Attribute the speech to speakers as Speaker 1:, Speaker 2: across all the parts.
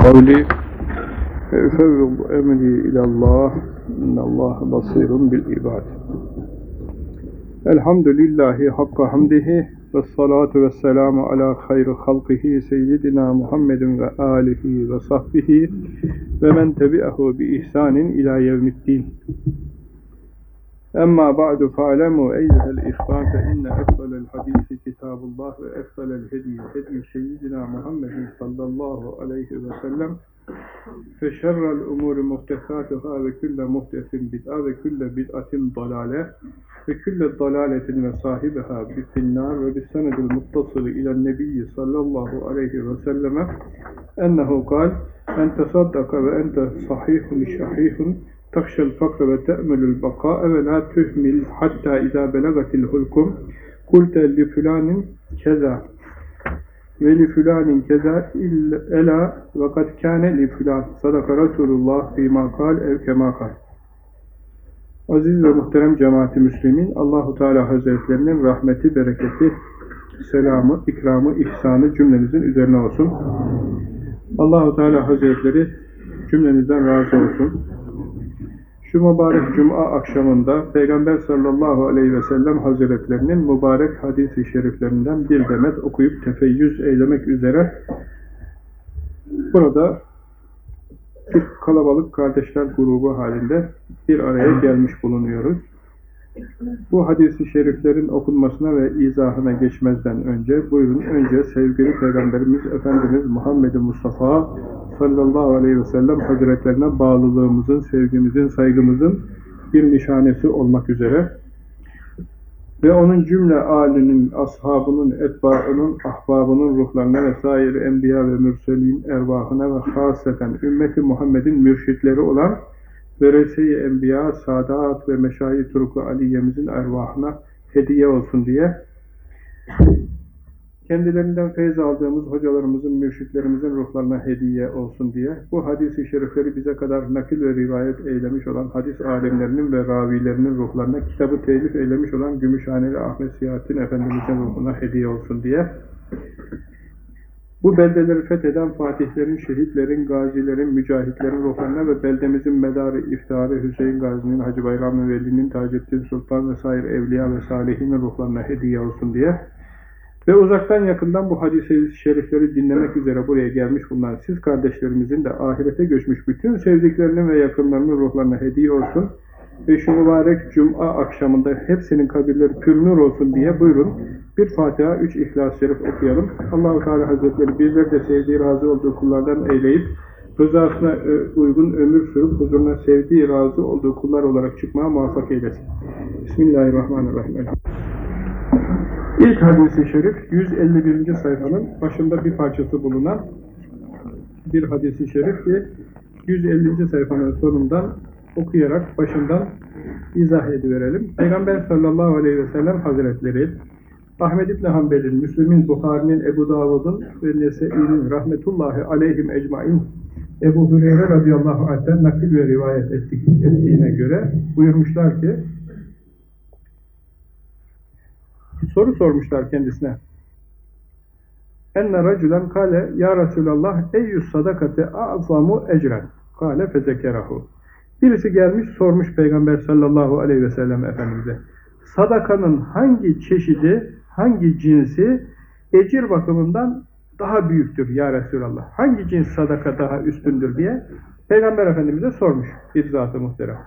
Speaker 1: قولي فأفوض أمري إلى الله إن الله بصير بالعباد الحمد لله حق حمده والصلاة والسلام على خير خلقه سيدنا محمد وآله وصحبه ومن تبعه بإحسان إلى يوم الدين أما بعد فاعلموا أيها الإخوان فإن أفضل الحديث كتاب الله وأفضل الهدي هدي سيدنا محمد صلى الله عليه وسلم فشر الأمور محدثاتها وكل محدث بدعة وكل بدعة ضلالة وكل ضلالة وصاحبها في النار وبالسند المتصل إلى النبي صلى الله عليه وسلم أنه قال أن تصدق وأنت صحيح شحيح تخشى الفقر وتأمل البقاء ولا تهمل حتى إذا بلغت الحلكم قلت لفلان كذا ولفلان كذا إلا وقد كان لفلان صدق رسول الله فيما قال ev kema kal. Aziz ve muhterem cemaati müslimin, Allahu Teala Hazretlerinin rahmeti, bereketi, selamı, ikramı, ihsanı cümlenizin üzerine olsun. Allahu Teala Hazretleri cümlenizden razı olsun. Şu mübarek cuma akşamında Peygamber sallallahu aleyhi ve sellem hazretlerinin mübarek hadis-i şeriflerinden bir demet okuyup tefeyyüz eylemek üzere burada bir kalabalık kardeşler grubu halinde bir araya gelmiş bulunuyoruz. Bu hadis-i şeriflerin okunmasına ve izahına geçmezden önce buyurun önce sevgili Peygamberimiz Efendimiz Muhammed Mustafa sallallahu aleyhi ve sellem hazretlerine bağlılığımızın, sevgimizin, saygımızın bir nişanesi olmak üzere ve onun cümle âlinin, ashabının, etbaının, ahbabının ruhlarına ve sair enbiya ve mürselin ervahına ve haseten ümmeti Muhammed'in mürşitleri olan verese-i enbiya, sadat ve meşayi turuklu aliyemizin ervahına hediye olsun diye. Kendilerinden feyz aldığımız hocalarımızın, mürşitlerimizin ruhlarına hediye olsun diye. Bu hadis-i şerifleri bize kadar nakil ve rivayet eylemiş olan hadis alemlerinin ve ravilerinin ruhlarına kitabı telif eylemiş olan Gümüşhaneli Ahmet Siyahattin Efendimizin ruhuna hediye olsun diye bu beldeleri fetheden fatihlerin, şehitlerin, gazilerin, mücahitlerin ruhlarına ve beldemizin medarı, iftiharı Hüseyin Gazi'nin, Hacı Bayram Veli'nin, Taceddin Sultan ve sair evliya ve salihinin ruhlarına hediye olsun diye. Ve uzaktan yakından bu hadis-i şerifleri dinlemek üzere buraya gelmiş bulunan siz kardeşlerimizin de ahirete göçmüş bütün sevdiklerinin ve yakınlarının ruhlarına hediye olsun ve şu mübarek cuma akşamında hepsinin kabirleri pürnür olsun diye buyurun bir Fatiha, üç İhlas-ı Şerif okuyalım. Allah-u Teala Hazretleri bizler de sevdiği, razı olduğu kullardan eyleyip rızasına uygun ömür sürüp huzuruna sevdiği, razı olduğu kullar olarak çıkmaya muvaffak eylesin. Bismillahirrahmanirrahim. İlk hadis-i şerif 151. sayfanın başında bir parçası bulunan bir hadis-i şerif ki 150. sayfanın sonundan okuyarak başından izah ediverelim. Peygamber sallallahu aleyhi ve sellem hazretleri Ahmed İbni Hanbel'in, Müslüm'ün, Bukhari'nin, Ebu Davud'un ve Nese'inin rahmetullahi aleyhim ecmain Ebu Hüreyre radıyallahu anh'ten nakil ve rivayet ettik, ettiğine göre buyurmuşlar ki soru sormuşlar kendisine. Enne racülen kale ya Resulallah eyyus sadakati a'zamu ecren kale fezekerahu Birisi gelmiş sormuş Peygamber sallallahu aleyhi ve sellem Efendimiz'e sadakanın hangi çeşidi, hangi cinsi ecir bakımından daha büyüktür ya Resulallah? Hangi cins sadaka daha üstündür diye Peygamber Efendimiz'e sormuş bir zat-ı muhterem.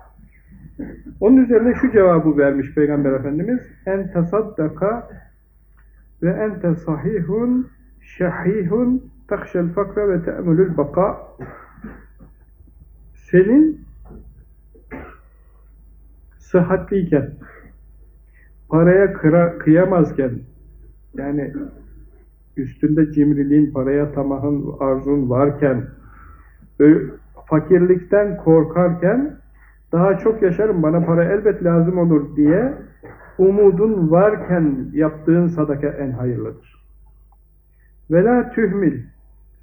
Speaker 1: Onun üzerine şu cevabı vermiş Peygamber Efendimiz en tasaddaka ve ente sahihun şahihun takşel fakra ve te'mülül baka senin sıhhatliyken paraya kıra, kıyamazken yani üstünde cimriliğin, paraya tamahın, arzun varken fakirlikten korkarken daha çok yaşarım, bana para elbet lazım olur diye umudun varken yaptığın sadaka en hayırlıdır. Vela tühmil,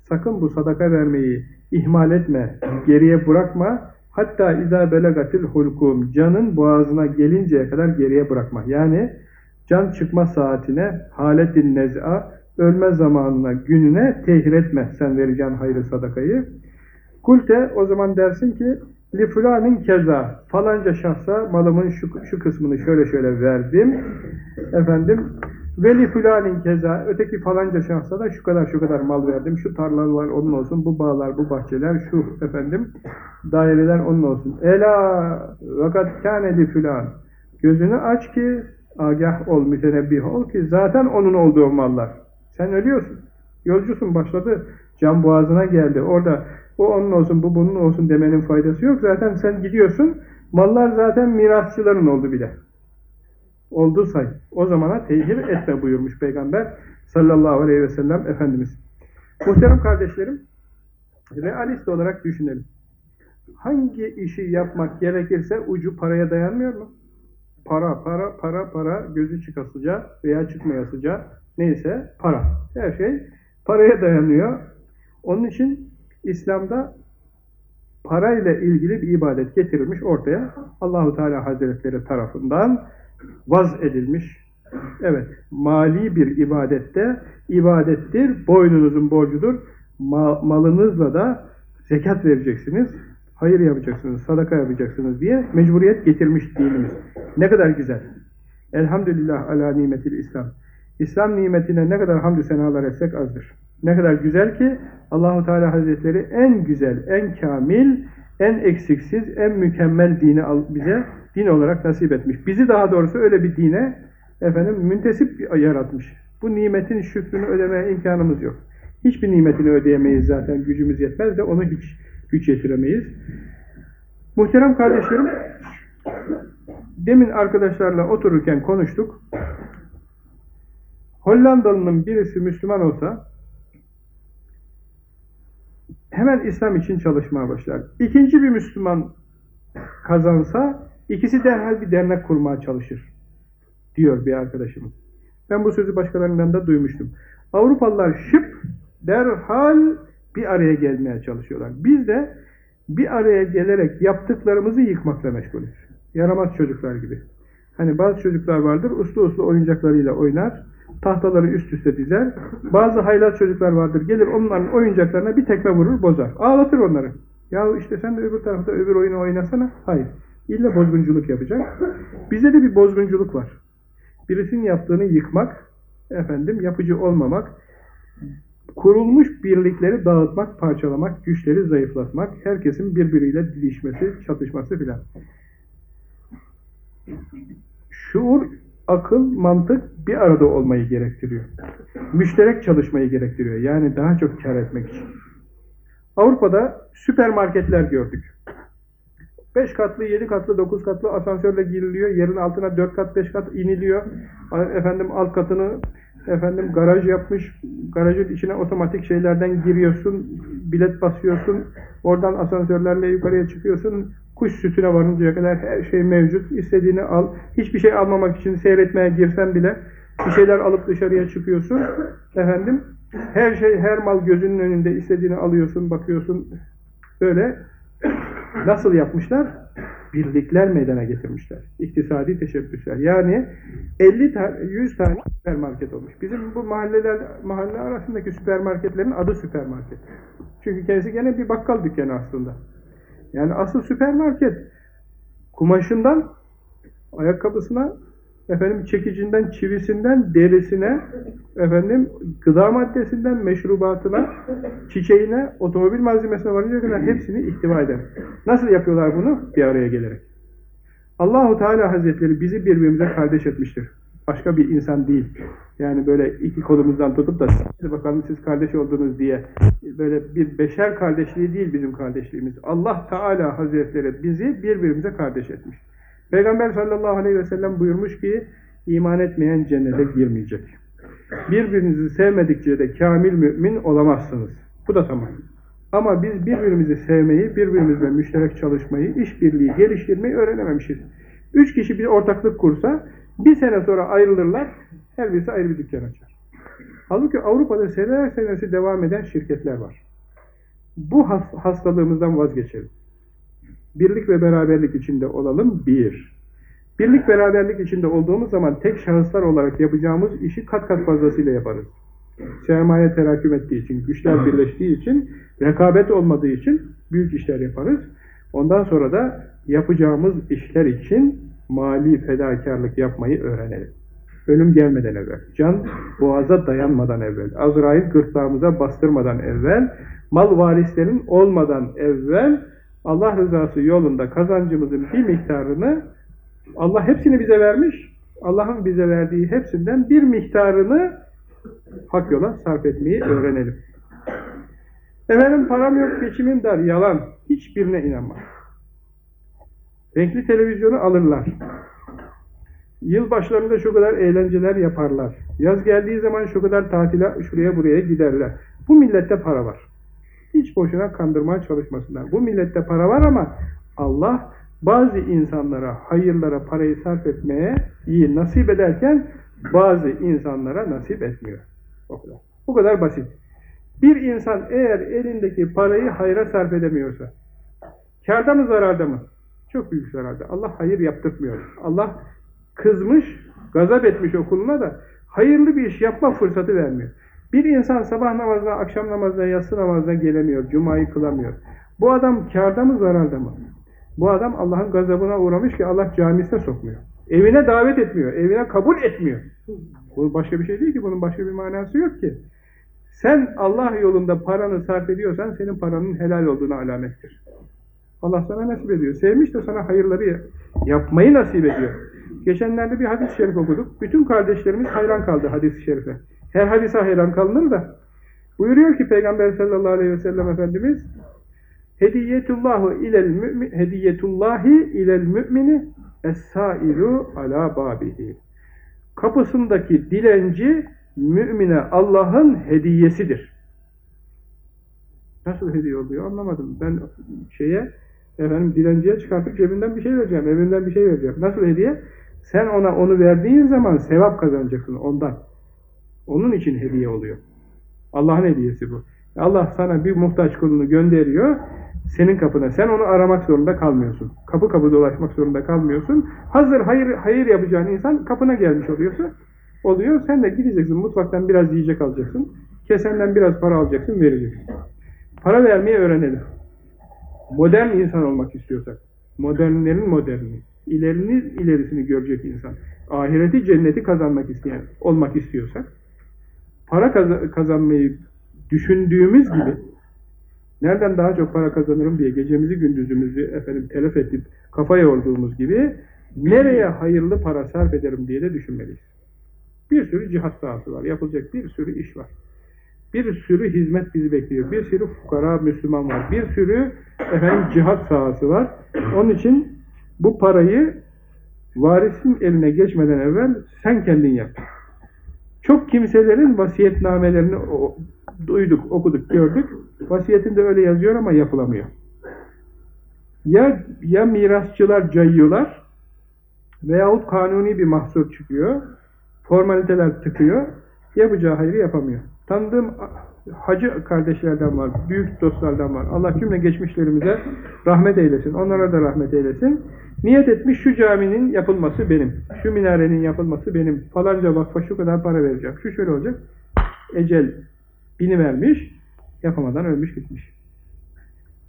Speaker 1: sakın bu sadaka vermeyi ihmal etme, geriye bırakma, hatta izâ belagatil hulkum, canın boğazına gelinceye kadar geriye bırakma. Yani can çıkma saatine, haletin nez'a, ölme zamanına, gününe tehir etme sen vereceğin hayrı sadakayı. Kulte o zaman dersin ki li fulanin keza falanca şahsa malımın şu, şu kısmını şöyle şöyle verdim. Efendim veli fulanin keza öteki falanca şahsa da şu kadar şu kadar mal verdim. Şu tarlalar onun olsun, bu bağlar, bu bahçeler, şu efendim daireler onun olsun. Ela vakat kâne li fulan. Gözünü aç ki agah ol, mütenebbih ol ki zaten onun olduğu mallar. Sen ölüyorsun. Yolcusun başladı. Can boğazına geldi. Orada o onun olsun, bu bunun olsun demenin faydası yok. Zaten sen gidiyorsun. Mallar zaten mirasçıların oldu bile. Oldu say. O zamana tehir etme buyurmuş Peygamber sallallahu aleyhi ve sellem Efendimiz. Muhterem kardeşlerim, realist olarak düşünelim. Hangi işi yapmak gerekirse ucu paraya dayanmıyor mu? Para, para, para, para, gözü çıkasıca veya çıkmayasıca neyse para. Her şey paraya dayanıyor. Onun için İslam'da parayla ilgili bir ibadet getirilmiş ortaya. Allahu Teala Hazretleri tarafından vaz edilmiş. Evet, mali bir ibadette ibadettir, boynunuzun borcudur. Ma malınızla da zekat vereceksiniz, hayır yapacaksınız, sadaka yapacaksınız diye mecburiyet getirmiş dinimiz. Ne kadar güzel. Elhamdülillah ala nimetil İslam. İslam nimetine ne kadar hamdü senalar etsek azdır. Ne kadar güzel ki Allahu Teala Hazretleri en güzel, en kamil, en eksiksiz, en mükemmel dini bize din olarak nasip etmiş. Bizi daha doğrusu öyle bir dine efendim müntesip yaratmış. Bu nimetin şükrünü ödemeye imkanımız yok. Hiçbir nimetini ödeyemeyiz zaten. Gücümüz yetmez de onu hiç güç yetiremeyiz. Muhterem kardeşlerim, demin arkadaşlarla otururken konuştuk. Hollandalı'nın birisi Müslüman olsa hemen İslam için çalışmaya başlar. İkinci bir Müslüman kazansa ikisi derhal bir dernek kurmaya çalışır diyor bir arkadaşımız. Ben bu sözü başkalarından da duymuştum. Avrupalılar şıp derhal bir araya gelmeye çalışıyorlar. Biz de bir araya gelerek yaptıklarımızı yıkmakla meşgulüz. Yaramaz çocuklar gibi. Hani bazı çocuklar vardır, uslu uslu oyuncaklarıyla oynar, tahtaları üst üste dizer. Bazı haylaz çocuklar vardır, gelir onların oyuncaklarına bir tekme vurur, bozar. Ağlatır onları. Ya işte sen de öbür tarafta öbür oyunu oynasana. Hayır. İlla bozgunculuk yapacak. Bizde de bir bozgunculuk var. Birisinin yaptığını yıkmak, efendim yapıcı olmamak, kurulmuş birlikleri dağıtmak, parçalamak, güçleri zayıflatmak, herkesin birbiriyle dilişmesi, çatışması filan. Şuur, akıl, mantık bir arada olmayı gerektiriyor. Müşterek çalışmayı gerektiriyor. Yani daha çok kar etmek için. Avrupa'da süpermarketler gördük. 5 katlı, 7 katlı, 9 katlı asansörle giriliyor. Yerin altına 4 kat, 5 kat iniliyor. Efendim alt katını efendim garaj yapmış. Garajın içine otomatik şeylerden giriyorsun. Bilet basıyorsun. Oradan asansörlerle yukarıya çıkıyorsun. Kuş sütüne varıncaya kadar her şey mevcut. İstediğini al. Hiçbir şey almamak için seyretmeye girsen bile bir şeyler alıp dışarıya çıkıyorsun. Efendim her şey, her mal gözünün önünde istediğini alıyorsun, bakıyorsun. Böyle Nasıl yapmışlar? Birlikler meydana getirmişler. İktisadi teşebbüsler. Yani 50 tane, 100 tane süpermarket olmuş. Bizim bu mahalleler, mahalle arasındaki süpermarketlerin adı süpermarket. Çünkü kendisi gene bir bakkal dükkanı aslında. Yani asıl süpermarket kumaşından ayakkabısına efendim çekicinden, çivisinden, derisine, efendim gıda maddesinden, meşrubatına, çiçeğine, otomobil malzemesine varınca kadar hepsini ihtiva eder. Nasıl yapıyorlar bunu? Bir araya gelerek. Allahu Teala Hazretleri bizi birbirimize kardeş etmiştir. Başka bir insan değil. Yani böyle iki kolumuzdan tutup da bakalım siz kardeş oldunuz diye böyle bir beşer kardeşliği değil bizim kardeşliğimiz. Allah Teala Hazretleri bizi birbirimize kardeş etmiş. Peygamber sallallahu aleyhi ve sellem buyurmuş ki iman etmeyen cennete girmeyecek. Birbirinizi sevmedikçe de kamil mümin olamazsınız. Bu da tamam. Ama biz birbirimizi sevmeyi, birbirimizle müşterek çalışmayı, işbirliği, geliştirmeyi öğrenememişiz. Üç kişi bir ortaklık kursa bir sene sonra ayrılırlar, her birisi ayrı bir dükkan açar. Halbuki Avrupa'da seneler senesi devam eden şirketler var. Bu hastalığımızdan vazgeçelim. Birlik ve beraberlik içinde olalım. Bir. Birlik beraberlik içinde olduğumuz zaman tek şahıslar olarak yapacağımız işi kat kat fazlasıyla yaparız. Sermaye teraküm ettiği için, güçler birleştiği için, rekabet olmadığı için büyük işler yaparız. Ondan sonra da yapacağımız işler için mali fedakarlık yapmayı öğrenelim. Ölüm gelmeden evvel, can boğaza dayanmadan evvel, Azrail gırtlağımıza bastırmadan evvel, mal varislerin olmadan evvel Allah rızası yolunda kazancımızın bir miktarını Allah hepsini bize vermiş. Allah'ın bize verdiği hepsinden bir miktarını hak yola sarf etmeyi öğrenelim. Efendim param yok, geçimim dar, yalan. Hiçbirine inanma. Renkli televizyonu alırlar. Yılbaşlarında şu kadar eğlenceler yaparlar. Yaz geldiği zaman şu kadar tatile şuraya buraya giderler. Bu millette para var. Hiç boşuna kandırmaya çalışmasınlar. Bu millette para var ama Allah bazı insanlara, hayırlara parayı sarf etmeye iyi nasip ederken bazı insanlara nasip etmiyor. O kadar. Bu kadar basit. Bir insan eğer elindeki parayı hayra sarf edemiyorsa, kârda mı zararda mı? Çok büyük zararda. Allah hayır yaptırmıyor. Allah kızmış, gazap etmiş okuluna da hayırlı bir iş yapma fırsatı vermiyor. Bir insan sabah namazına, akşam namazına, yatsı namazına gelemiyor, cumayı kılamıyor. Bu adam kârda mı zararda mı? Bu adam Allah'ın gazabına uğramış ki Allah camisine sokmuyor. Evine davet etmiyor, evine kabul etmiyor. Bu başka bir şey değil ki, bunun başka bir manası yok ki. Sen Allah yolunda paranı sarf ediyorsan senin paranın helal olduğunu alamettir. Allah sana nasip ediyor. Sevmiş de sana hayırları yapmayı nasip ediyor. Geçenlerde bir hadis-i şerif okuduk. Bütün kardeşlerimiz hayran kaldı hadis-i şerife. Her hadise hayran kalınır da. Buyuruyor ki Peygamber sallallahu aleyhi ve sellem Efendimiz Hediyetullahu ilel mümin hediyetullahi ilel mümini es-sailu ala babihi. Kapısındaki dilenci mümine Allah'ın hediyesidir. Nasıl hediye oluyor anlamadım. Ben şeye efendim dilenciye çıkartıp cebinden bir şey vereceğim, evinden bir şey vereceğim. Nasıl hediye? Sen ona onu verdiğin zaman sevap kazanacaksın ondan. Onun için hediye oluyor. Allah'ın hediyesi bu. Allah sana bir muhtaç kulunu gönderiyor senin kapına. Sen onu aramak zorunda kalmıyorsun. Kapı kapı dolaşmak zorunda kalmıyorsun. Hazır hayır hayır yapacağın insan kapına gelmiş oluyorsa oluyor. Sen de gideceksin mutfaktan biraz yiyecek alacaksın. Kesenden biraz para alacaksın, vereceksin. Para vermeyi öğrenelim. Modern insan olmak istiyorsak, modernlerin moderni, ilerinin ilerisini görecek insan, ahireti, cenneti kazanmak isteyen, olmak istiyorsak, para kazanmayı düşündüğümüz gibi, nereden daha çok para kazanırım diye gecemizi gündüzümüzü efendim telef edip kafa yorduğumuz gibi, nereye hayırlı para sarf ederim diye de düşünmeliyiz. Bir sürü cihat sahası var, yapılacak bir sürü iş var. Bir sürü hizmet bizi bekliyor. Bir sürü fukara Müslüman var. Bir sürü efendim cihat sahası var. Onun için bu parayı varisin eline geçmeden evvel sen kendin yap. Çok kimselerin vasiyetnamelerini duyduk, okuduk, gördük. Vasiyetinde öyle yazıyor ama yapılamıyor. Ya, ya mirasçılar cayıyorlar veyahut kanuni bir mahsur çıkıyor. Formaliteler tıkıyor. Yapacağı hayrı yapamıyor. Tanıdığım hacı kardeşlerden var, büyük dostlardan var. Allah cümle geçmişlerimize rahmet eylesin, onlara da rahmet eylesin. Niyet etmiş şu caminin yapılması benim, şu minarenin yapılması benim, falanca vakfa şu kadar para vereceğim, şu şöyle olacak. Ecel bini vermiş, yapamadan ölmüş gitmiş.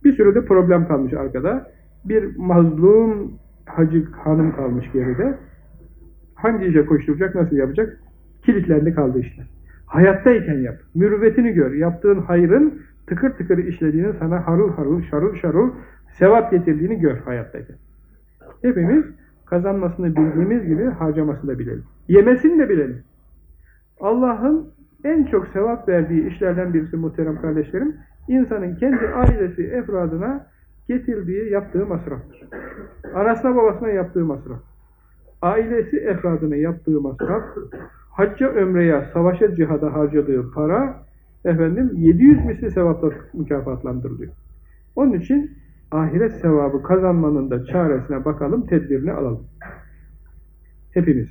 Speaker 1: Bir sürü de problem kalmış arkada. Bir mazlum hacı hanım kalmış geride. Hangi işe koşturacak, nasıl yapacak? Kilitlendi kaldı işte. Hayattayken yap. Mürüvvetini gör. Yaptığın hayrın tıkır tıkır işlediğini sana harıl harıl, şarıl şarıl sevap getirdiğini gör hayattayken. Hepimiz kazanmasını bildiğimiz gibi harcamasını da bilelim. Yemesini de bilelim. Allah'ın en çok sevap verdiği işlerden birisi muhterem kardeşlerim, insanın kendi ailesi efradına getirdiği, yaptığı masraftır. Anasına babasına yaptığı masraf. Ailesi efradına yaptığı masraf, hacca ömreye, savaşa cihada harcadığı para efendim 700 misli sevapla mükafatlandırılıyor. Onun için ahiret sevabı kazanmanın da çaresine bakalım, tedbirini alalım. Hepimiz.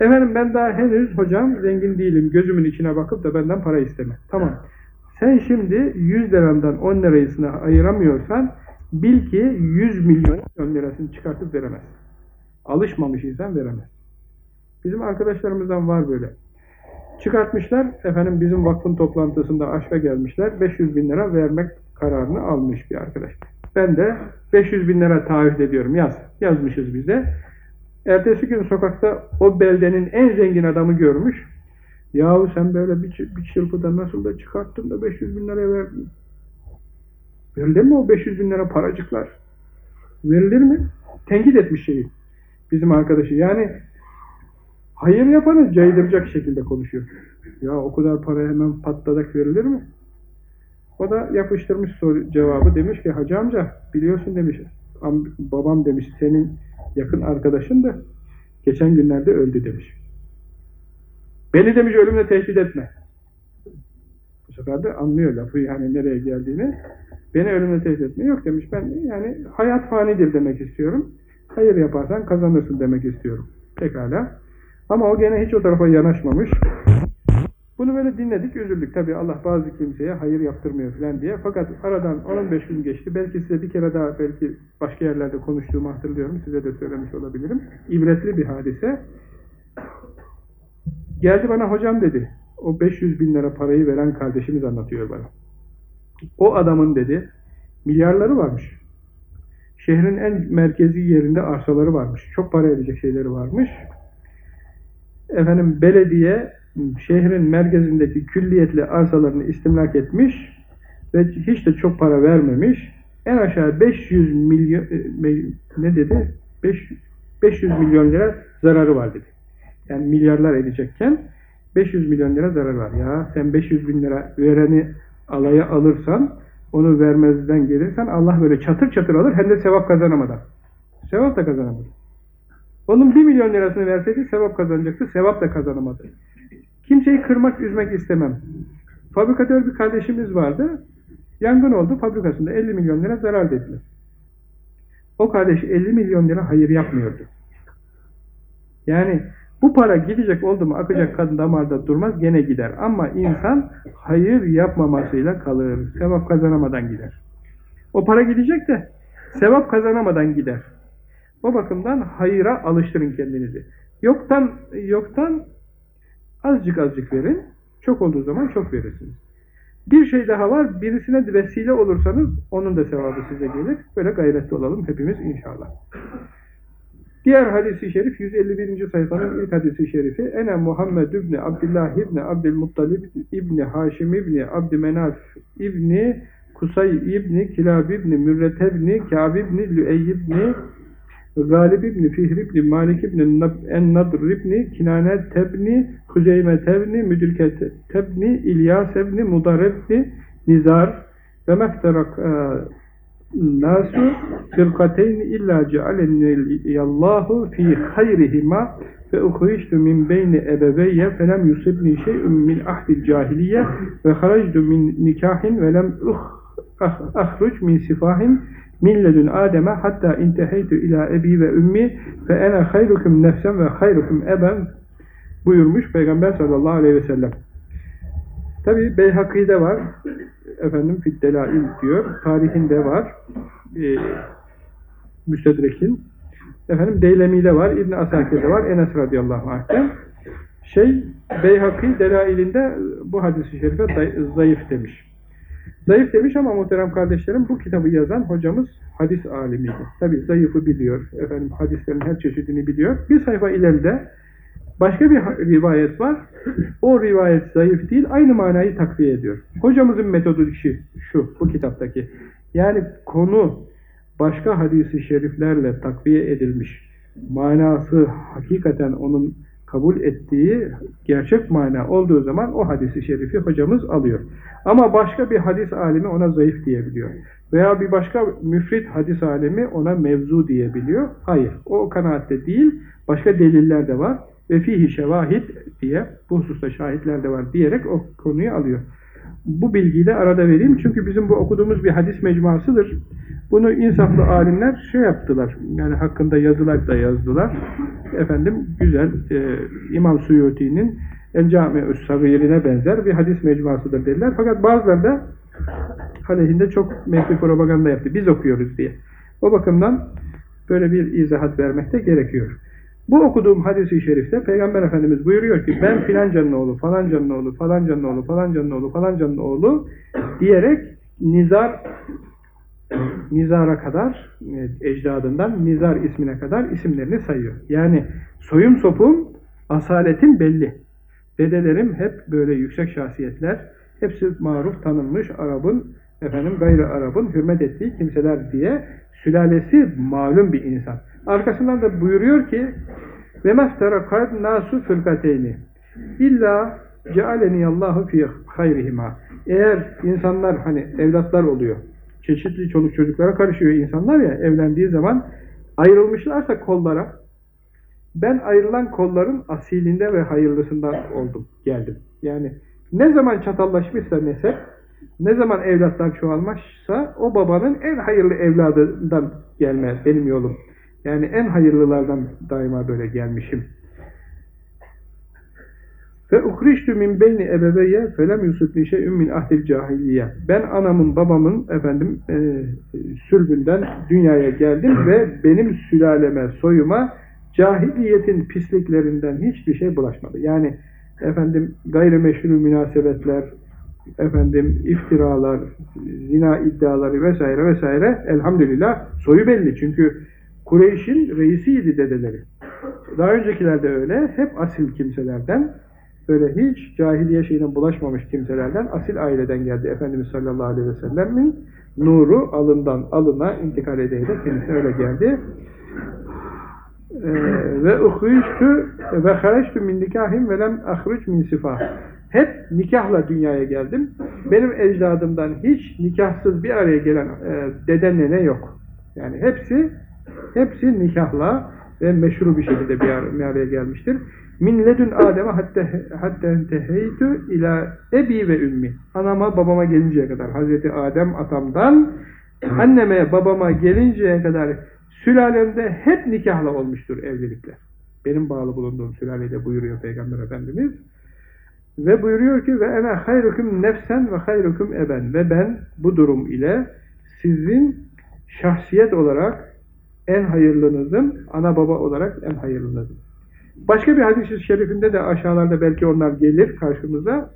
Speaker 1: Efendim ben daha henüz hocam zengin değilim, gözümün içine bakıp da benden para isteme. Tamam. Sen şimdi 100 lirandan 10 lirasını ayıramıyorsan bil ki 100 milyon 10 lirasını çıkartıp veremez. Alışmamış insan veremez. Bizim arkadaşlarımızdan var böyle. Çıkartmışlar, efendim bizim vakfın toplantısında aşka gelmişler, 500 bin lira vermek kararını almış bir arkadaş. Ben de 500 bin lira taahhüt ediyorum, yaz. Yazmışız bize. Ertesi gün sokakta o beldenin en zengin adamı görmüş. Yahu sen böyle bir, bir çırpıda nasıl da çıkarttın da 500 bin liraya verdin. Verilir mi o 500 bin lira paracıklar? Verilir mi? Tenkit etmiş şeyi. Bizim arkadaşı. Yani hayır yapanı caydıracak şekilde konuşuyor. Ya o kadar para hemen patladak verilir mi? O da yapıştırmış soru cevabı demiş ki hacı amca biliyorsun demiş babam demiş senin yakın arkadaşın da geçen günlerde öldü demiş. Beni demiş ölümle tehdit etme. Bu sefer de anlıyor lafı yani nereye geldiğini. Beni ölümle tehdit etme. Yok demiş ben yani hayat fanidir demek istiyorum. Hayır yaparsan kazanırsın demek istiyorum. Pekala. Ama o gene hiç o tarafa yanaşmamış. Bunu böyle dinledik, üzüldük. Tabi Allah bazı kimseye hayır yaptırmıyor falan diye. Fakat aradan 15 gün geçti. Belki size bir kere daha, belki başka yerlerde konuştuğumu hatırlıyorum. Size de söylemiş olabilirim. İbretli bir hadise. Geldi bana hocam dedi. O 500 bin lira parayı veren kardeşimiz anlatıyor bana. O adamın dedi, milyarları varmış. Şehrin en merkezi yerinde arsaları varmış. Çok para edecek şeyleri varmış. Efendim belediye şehrin merkezindeki külliyetli arsalarını istimlak etmiş ve hiç de çok para vermemiş. En aşağı 500 milyon e, ne dedi? 500 milyon lira zararı var dedi. Yani milyarlar edecekken 500 milyon lira zarar var. Ya sen 500 bin lira vereni alaya alırsan onu vermezden gelirsen Allah böyle çatır çatır alır hem de sevap kazanamadan. Sevap da kazanamadı. Onun 1 milyon lirasını verseydi sevap kazanacaktı. Sevap da kazanamadı. Kimseyi kırmak, üzmek istemem. Fabrikatör bir kardeşimiz vardı. Yangın oldu. Fabrikasında 50 milyon lira zarar dediler. O kardeş 50 milyon lira hayır yapmıyordu. Yani bu para gidecek oldu mu akacak kadın damarda durmaz gene gider. Ama insan hayır yapmamasıyla kalır. Sevap kazanamadan gider. O para gidecek de sevap kazanamadan gider. O bakımdan hayıra alıştırın kendinizi. Yoktan yoktan azıcık azıcık verin. Çok olduğu zaman çok verirsiniz. Bir şey daha var. Birisine vesile olursanız onun da sevabı size gelir. Böyle gayretli olalım hepimiz inşallah. Diğer hadisi şerif 151. sayfanın ilk hadisi şerifi Ene Muhammed İbni Abdullah İbni Abdülmuttalib İbni Haşim İbni Abdümenaf İbni Kusay İbni Kilab İbni Mürret İbni Kâb İbni Lüey İbni Galib İbni Fihr İbni Malik İbni En-Nadr İbni Kinane Tebni Huzeyme Tebni Müdülke Tebni İlyas İbni Mudar İbni Nizar ve mefterak nasu firkateyn illa cealenniyallahu fi hayrihima ve ukhrijtu min beyni ebeveyye felem yusibni şey'un min ahdil cahiliye ve harajtu min nikahin ve lem ahruc min sifahin min ledün Adem'e hatta inteheytü ila ebi ve ümmi ve ene hayrukum nefsen ve hayrukum eben buyurmuş Peygamber sallallahu aleyhi ve sellem. Tabi Beyhaki'de var efendim Fiddelail diyor. Tarihinde var. E, Müstedrek'in. Efendim Deylemi'de var. İbn Asakir'de var. Enes radıyallahu anh'ten. Şey Beyhaki delailinde bu hadisi şerife zayıf demiş. Zayıf demiş ama muhterem kardeşlerim bu kitabı yazan hocamız hadis alimiydi. Tabi zayıfı biliyor. Efendim hadislerin her çeşidini biliyor. Bir sayfa ileride Başka bir rivayet var. O rivayet zayıf değil, aynı manayı takviye ediyor. Hocamızın metodu şu, şu bu kitaptaki. Yani konu başka hadisi şeriflerle takviye edilmiş. Manası hakikaten onun kabul ettiği gerçek mana olduğu zaman o hadisi şerifi hocamız alıyor. Ama başka bir hadis alimi ona zayıf diyebiliyor. Veya bir başka müfrit hadis alemi ona mevzu diyebiliyor. Hayır, o kanaatte değil, başka deliller de var ve fihi şevahid diye bu hususta şahitler de var diyerek o konuyu alıyor. Bu bilgiyi de arada vereyim çünkü bizim bu okuduğumuz bir hadis mecmuasıdır. Bunu insaflı alimler şey yaptılar, yani hakkında yazılar da yazdılar. Efendim güzel e, İmam Suyuti'nin El Cami-ü benzer bir hadis mecmuasıdır dediler. Fakat bazıları da aleyhinde çok menfi propaganda yaptı. Biz okuyoruz diye. O bakımdan böyle bir izahat vermek de gerekiyor. Bu okuduğum hadisi şerifte Peygamber Efendimiz buyuruyor ki ben filancanın oğlu, falancanın oğlu, falancanın oğlu, falancanın oğlu, falancanın oğlu diyerek nizar nizara kadar ecdadından nizar ismine kadar isimlerini sayıyor. Yani soyum sopum asaletim belli. Dedelerim hep böyle yüksek şahsiyetler. Hepsi maruf tanınmış Arap'ın efendim gayrı Arap'ın hürmet ettiği kimseler diye sülalesi malum bir insan. Arkasından da buyuruyor ki ve mefterakat nasu fırkateyni illa cealeni Allahu fi hayrihima. Eğer insanlar hani evlatlar oluyor. Çeşitli çoluk çocuklara karışıyor insanlar ya evlendiği zaman ayrılmışlarsa kollara ben ayrılan kolların asilinde ve hayırlısından oldum, geldim. Yani ne zaman çatallaşmışsa nesep, ne zaman evlatlar çoğalmışsa o babanın en hayırlı evladından gelme benim yolum. Yani en hayırlılardan daima böyle gelmişim. Ve uhriştü min beyni ebeveyye felem yusufli şey'ün min ahdil cahiliye. Ben anamın babamın efendim e, sülbünden dünyaya geldim ve benim sülaleme, soyuma cahiliyetin pisliklerinden hiçbir şey bulaşmadı. Yani efendim gayrimeşru münasebetler, efendim iftiralar, zina iddiaları vesaire vesaire elhamdülillah soyu belli. Çünkü Kureyş'in reisiydi dedeleri. Daha öncekiler de öyle. Hep asil kimselerden, böyle hiç cahiliye şeyine bulaşmamış kimselerden, asil aileden geldi. Efendimiz sallallahu aleyhi ve sellemin nuru alından alına intikal ede kendisine öyle geldi. Ee, ve uhriştü ve hareçtü min nikahim ve lem ahruç min sifah. Hep nikahla dünyaya geldim. Benim ecdadımdan hiç nikahsız bir araya gelen e, deden ne yok. Yani hepsi hepsi nikahla ve meşru bir şekilde bir, bir araya gelmiştir. Min ledün Adem'e hatta hatta enteheytü ila ebi ve ümmi. Anama babama gelinceye kadar Hazreti Adem atamdan anneme babama gelinceye kadar Sülalemde hep nikahla olmuştur evlilikler. Benim bağlı bulunduğum sülalede buyuruyor Peygamber Efendimiz. Ve buyuruyor ki ve ene hayrukum nefsen ve hayrukum eben ve ben bu durum ile sizin şahsiyet olarak en hayırlınızım, ana baba olarak en hayırlınızım. Başka bir hadis-i şerifinde de aşağılarda belki onlar gelir karşımıza.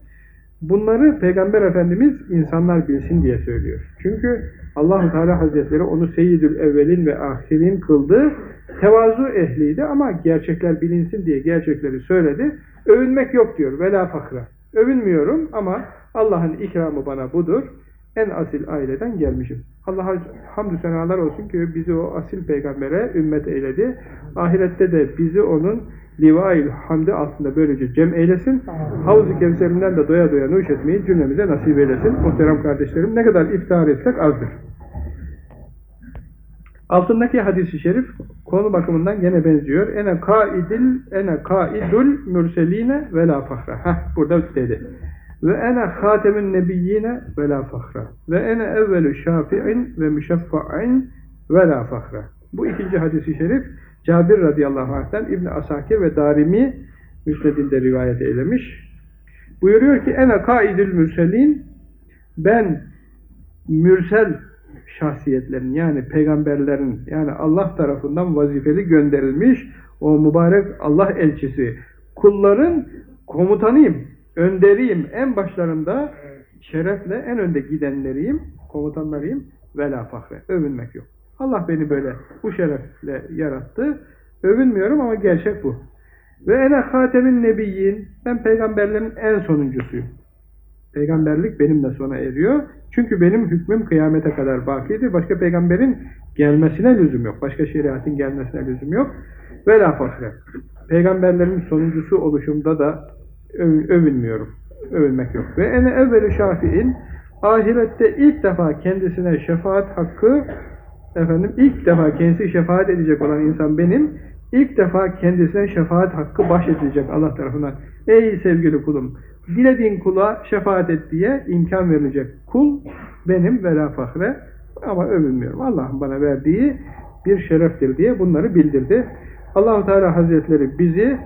Speaker 1: Bunları Peygamber Efendimiz insanlar bilsin diye söylüyor. Çünkü allah Teala Hazretleri onu Seyyidül Evvelin ve Ahirin kıldı. Tevazu ehliydi ama gerçekler bilinsin diye gerçekleri söyledi. Övünmek yok diyor. Vela fakra. Övünmüyorum ama Allah'ın ikramı bana budur. En asil aileden gelmişim. Allah'a hamdü senalar olsun ki bizi o asil peygambere ümmet eyledi. Ahirette de bizi onun livail hamdi altında böylece cem eylesin. Havuz-u Kevser'inden de doya doya nuş etmeyi cümlemize nasip eylesin. Muhterem kardeşlerim ne kadar iftihar etsek azdır. Altındaki hadisi şerif konu bakımından gene benziyor. Ene kaidil ene kaidul mürseline ve la fahra. Heh, burada dedi. Ve ene hatemin nebiyyine ve la fahra. Ve ene evvelü şafi'in ve müşeffa'in ve la fahra. Bu ikinci hadisi şerif Cabir radıyallahu anh'ten İbn Asakir ve Darimi müsnedinde rivayet eylemiş. Buyuruyor ki ene kaidül mürselin ben mürsel şahsiyetlerin yani peygamberlerin yani Allah tarafından vazifeli gönderilmiş o mübarek Allah elçisi kulların komutanıyım, önderiyim, en başlarında şerefle en önde gidenleriyim, komutanlarıyım ve la fahre. Övünmek yok. Allah beni böyle bu şerefle yarattı. Övünmüyorum ama gerçek bu. Ve ene hatemin nebiyyin. Ben peygamberlerin en sonuncusuyum. Peygamberlik benimle sona eriyor. Çünkü benim hükmüm kıyamete kadar bakidir. Başka peygamberin gelmesine lüzum yok. Başka şeriatın gelmesine lüzum yok. Ve la fahre. Peygamberlerin sonuncusu oluşumda da övünmüyorum. Övünmek yok. Ve ene evveli şafiin ahirette ilk defa kendisine şefaat hakkı efendim ilk defa kendisi şefaat edecek olan insan benim. İlk defa kendisine şefaat hakkı bahşedilecek Allah tarafından. Ey sevgili kulum, dilediğin kula şefaat et diye imkan verilecek. Kul benim vela fahre ama övünmüyorum. Allah'ın bana verdiği bir şereftir diye bunları bildirdi. allah Teala Hazretleri bizi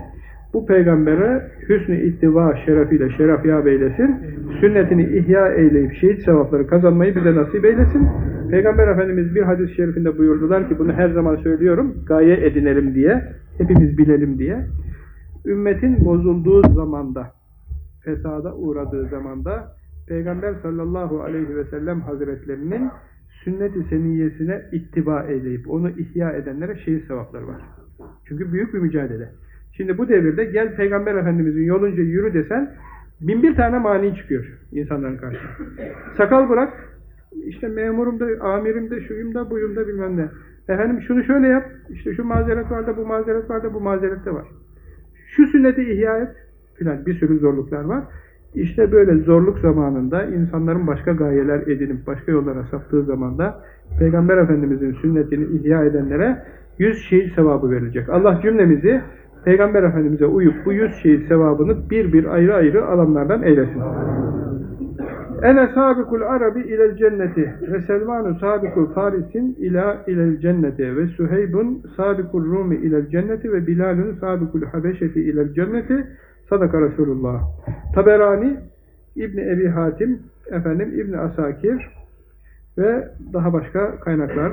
Speaker 1: bu peygambere hüsnü ittiva şerefiyle şeref yâb eylesin. Sünnetini ihya eyleyip şehit sevapları kazanmayı bize nasip eylesin. Peygamber Efendimiz bir hadis-i şerifinde buyurdular ki bunu her zaman söylüyorum gaye edinelim diye. hepimiz bilelim diye. Ümmetin bozulduğu zamanda, fesada uğradığı zamanda Peygamber sallallahu aleyhi ve sellem hazretlerinin sünnet-i seniyyesine ittiba edip onu ihya edenlere şehit sevapları var. Çünkü büyük bir mücadele. Şimdi bu devirde gel Peygamber Efendimizin yolunca yürü desen bin bir tane mani çıkıyor insanların karşısına. Sakal bırak, işte memurum da, amirim de, şuyum da, buyum da bilmem ne. Efendim şunu şöyle yap, işte şu mazeret var da, bu mazeret var da, bu mazeret de var. Şu sünneti ihya et, filan bir sürü zorluklar var. İşte böyle zorluk zamanında insanların başka gayeler edinip başka yollara saptığı zamanda Peygamber Efendimizin sünnetini ihya edenlere yüz şehit sevabı verilecek. Allah cümlemizi Peygamber Efendimiz'e uyup bu yüz şehit sevabını bir bir ayrı ayrı alanlardan eylesin. Ene sabikul arabi ilel cenneti ve Selmanu sabikul farisin ila ilel cenneti ve Süheybun sabikul rumi ilel cenneti ve Bilalun sabikul habeşeti ilel cenneti sadaka Resulullah. Taberani İbni Ebi Hatim efendim İbni Asakir ve daha başka kaynaklar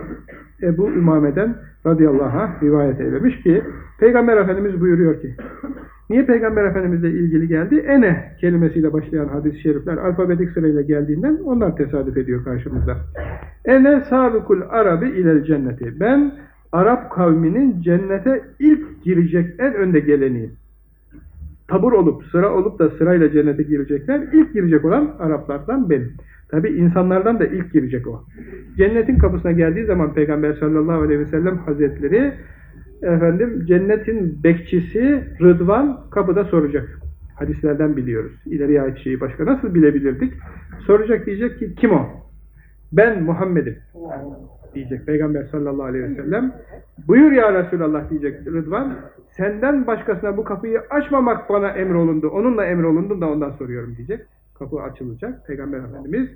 Speaker 1: Ebu Ümame'den radıyallahu anh rivayet eylemiş ki Peygamber Efendimiz buyuruyor ki niye Peygamber Efendimizle ilgili geldi? Ene kelimesiyle başlayan hadis-i şerifler alfabetik sırayla geldiğinden onlar tesadüf ediyor karşımızda. Ene sabikul arabi ilel cenneti. Ben Arap kavminin cennete ilk girecek en önde geleniyim. Tabur olup, sıra olup da sırayla cennete girecekler. ilk girecek olan Araplardan benim. Tabi insanlardan da ilk girecek o. Cennetin kapısına geldiği zaman Peygamber sallallahu aleyhi ve sellem hazretleri efendim cennetin bekçisi Rıdvan kapıda soracak. Hadislerden biliyoruz. İleriye ait şeyi başka nasıl bilebilirdik? Soracak diyecek ki kim o? Ben Muhammed'im diyecek Peygamber sallallahu aleyhi ve sellem. Buyur ya Resulallah diyecek Rıdvan. Senden başkasına bu kapıyı açmamak bana emrolundu. Onunla emrolundu da ondan soruyorum diyecek. Kapı açılacak. Peygamber Efendimiz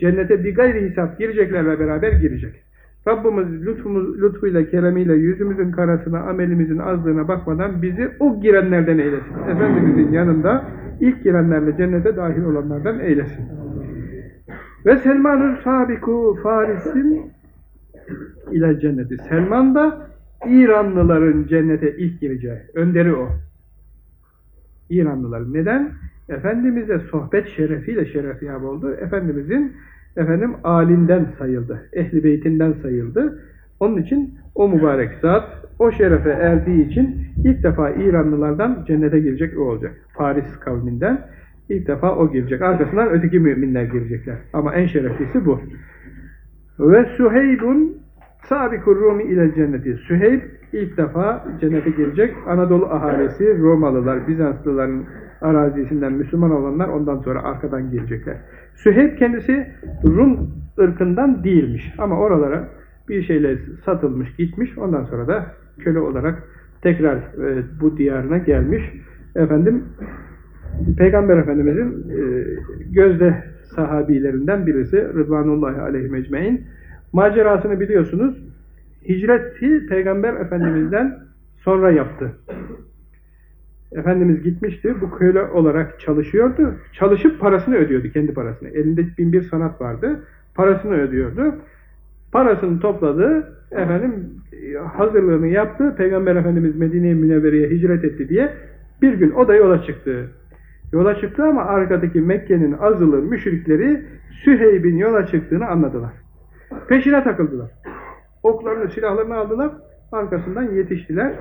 Speaker 1: cennete bir gayri hesap gireceklerle beraber girecek. Rabbimiz lütfumuz, lütfuyla, keremiyle yüzümüzün karasına, amelimizin azlığına bakmadan bizi o girenlerden eylesin. Efendimizin yanında ilk girenlerle cennete dahil olanlardan eylesin. Ve Selman'ın sabiku farisin ile cenneti. Selman da İranlıların cennete ilk gireceği. Önderi o. İranlılar. Neden? Efendimiz'e sohbet şerefiyle şerefiyab oldu. Efendimizin efendim alinden sayıldı. Ehli beytinden sayıldı. Onun için o mübarek zat o şerefe erdiği için ilk defa İranlılardan cennete girecek o olacak. Paris kavminden ilk defa o girecek. Arkasından öteki müminler girecekler. Ama en şereflisi bu. Ve Süheybun Sabikur Rumi ile cenneti. Süheyb ilk defa cennete girecek. Anadolu ahalisi, Romalılar, Bizanslıların arazisinden Müslüman olanlar ondan sonra arkadan girecekler. Süheyb kendisi Rum ırkından değilmiş. Ama oralara bir şeyle satılmış, gitmiş. Ondan sonra da köle olarak tekrar e, bu diyarına gelmiş. Efendim Peygamber Efendimizin e, gözde sahabilerinden birisi Rıdvanullahi aleyhi mecmein macerasını biliyorsunuz. Hicreti Peygamber Efendimiz'den sonra yaptı. Efendimiz gitmişti. Bu köle olarak çalışıyordu. Çalışıp parasını ödüyordu. Kendi parasını. Elinde bin bir sanat vardı. Parasını ödüyordu. Parasını topladı. Efendim hazırlığını yaptı. Peygamber Efendimiz Medine-i Münevvere'ye hicret etti diye bir gün o da yola çıktı. Yola çıktı ama arkadaki Mekke'nin azılı müşrikleri Süheyb'in yola çıktığını anladılar. Peşine takıldılar. Oklarını, silahlarını aldılar. Arkasından yetiştiler.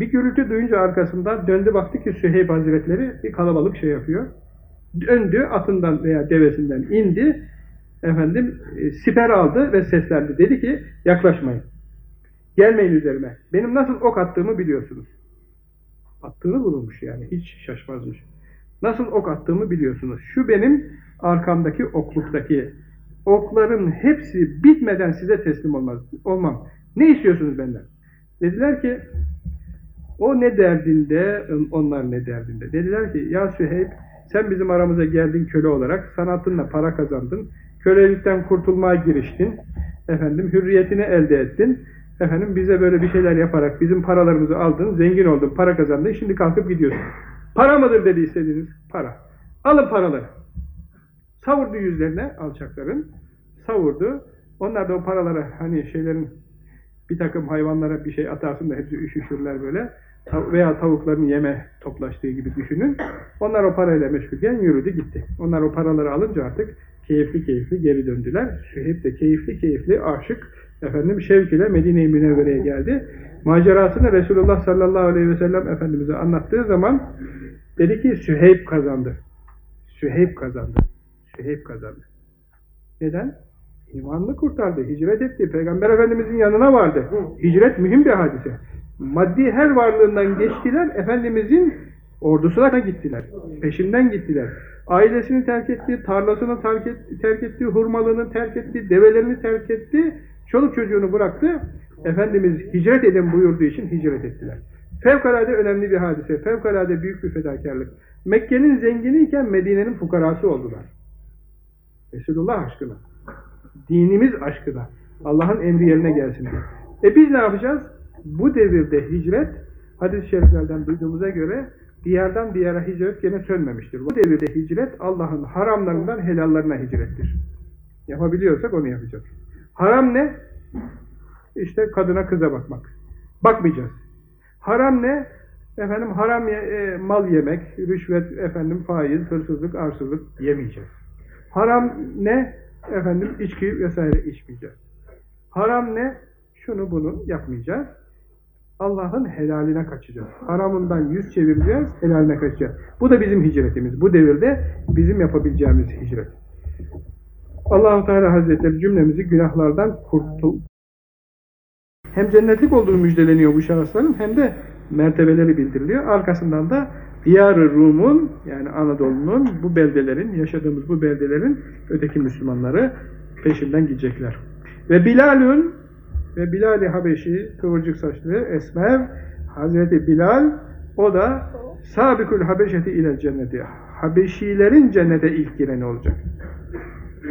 Speaker 1: Bir gürültü duyunca arkasından döndü baktı ki Süheyb Hazretleri bir kalabalık şey yapıyor. Döndü atından veya devesinden indi. Efendim e, siper aldı ve seslendi. Dedi ki yaklaşmayın. Gelmeyin üzerime. Benim nasıl ok attığımı biliyorsunuz. Attığını bulunmuş yani. Hiç şaşmazmış. Nasıl ok attığımı biliyorsunuz. Şu benim arkamdaki okluktaki okların hepsi bitmeden size teslim olmaz, olmam. Ne istiyorsunuz benden? Dediler ki o ne derdinde, onlar ne derdinde. Dediler ki ya Süheyb sen bizim aramıza geldin köle olarak, sanatınla para kazandın, kölelikten kurtulmaya giriştin, efendim hürriyetini elde ettin, efendim bize böyle bir şeyler yaparak bizim paralarımızı aldın, zengin oldun, para kazandın, şimdi kalkıp gidiyorsun. Para mıdır dedi istediğiniz? Para. Alın paraları. Savurdu yüzlerine alçakların. Savurdu. Onlar da o paraları hani şeylerin bir takım hayvanlara bir şey atarsın da hepsi üşüşürler böyle. Veya tavukların yeme toplaştığı gibi düşünün. Onlar o parayla meşgulken yürüdü gitti. Onlar o paraları alınca artık keyifli keyifli geri döndüler. Süheyb de keyifli keyifli aşık efendim şevk ile Medine-i Münevvere'ye geldi. Macerasını Resulullah sallallahu aleyhi ve sellem Efendimiz'e anlattığı zaman dedi ki Süheyb kazandı. Süheyb kazandı. Süheyb kazandı. Neden? İmanını kurtardı, hicret etti, Peygamber Efendimizin yanına vardı. Hicret mühim bir hadise. Maddi her varlığından geçtiler, Efendimizin ordusuna gittiler. Peşinden gittiler. Ailesini terk etti, tarlasını terk etti, terk etti, hurmalığını terk etti, develerini terk etti, çoluk çocuğunu bıraktı. Efendimiz hicret edin buyurduğu için hicret ettiler. Fevkalade önemli bir hadise, fevkalade büyük bir fedakarlık. Mekke'nin zenginiyken Medine'nin fukarası oldular. Resulullah aşkına. Dinimiz aşkına. Allah'ın emri yerine gelsin. E biz ne yapacağız? Bu devirde hicret, hadis-i şeriflerden duyduğumuza göre diyardan diyara hicret gene sönmemiştir. Bu devirde hicret Allah'ın haramlarından helallarına hicrettir. Yapabiliyorsak onu yapacağız. Haram ne? İşte kadına kıza bakmak. Bakmayacağız. Haram ne? Efendim haram ye- e, mal yemek, rüşvet, efendim faiz, hırsızlık, arsızlık yemeyeceğiz. Haram ne? Efendim içki vesaire içmeyeceğiz. Haram ne? Şunu bunu yapmayacağız. Allah'ın helaline kaçacağız. Haramından yüz çevireceğiz, helaline kaçacağız. Bu da bizim hicretimiz. Bu devirde bizim yapabileceğimiz hicret. Allahu Teala Hazretleri cümlemizi günahlardan kurtul. Hem cennetlik olduğu müjdeleniyor bu şahısların hem de mertebeleri bildiriliyor. Arkasından da Diyar-ı Rum'un yani Anadolu'nun bu beldelerin, yaşadığımız bu beldelerin öteki Müslümanları peşinden gidecekler. Ve Bilal'ün ve Bilal-i Habeşi, kıvırcık saçlı, esmer, Hazreti Bilal, o da Sabikül Habeşeti ile cenneti. Habeşilerin cennete ilk gireni olacak.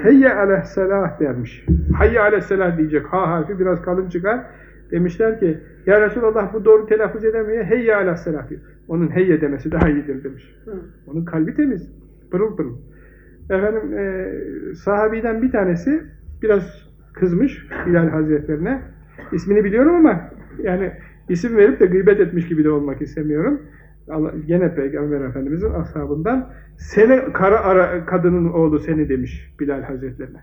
Speaker 1: Heyye aleyhisselah dermiş. Hayye aleyhisselah diyecek. Ha harfi biraz kalın çıkar. Demişler ki, ya Resulallah bu doğru telaffuz edemiyor. Heyye aleyhisselah diyor. Onun heyye demesi daha iyidir demiş. Onun kalbi temiz. Pırıl pırıl. Efendim, e, sahabiden bir tanesi biraz kızmış Bilal Hazretlerine. İsmini biliyorum ama yani isim verip de gıybet etmiş gibi de olmak istemiyorum. Allah, gene Peygamber Efendimiz'in ashabından seni kara ara kadının oğlu seni demiş Bilal Hazretlerine.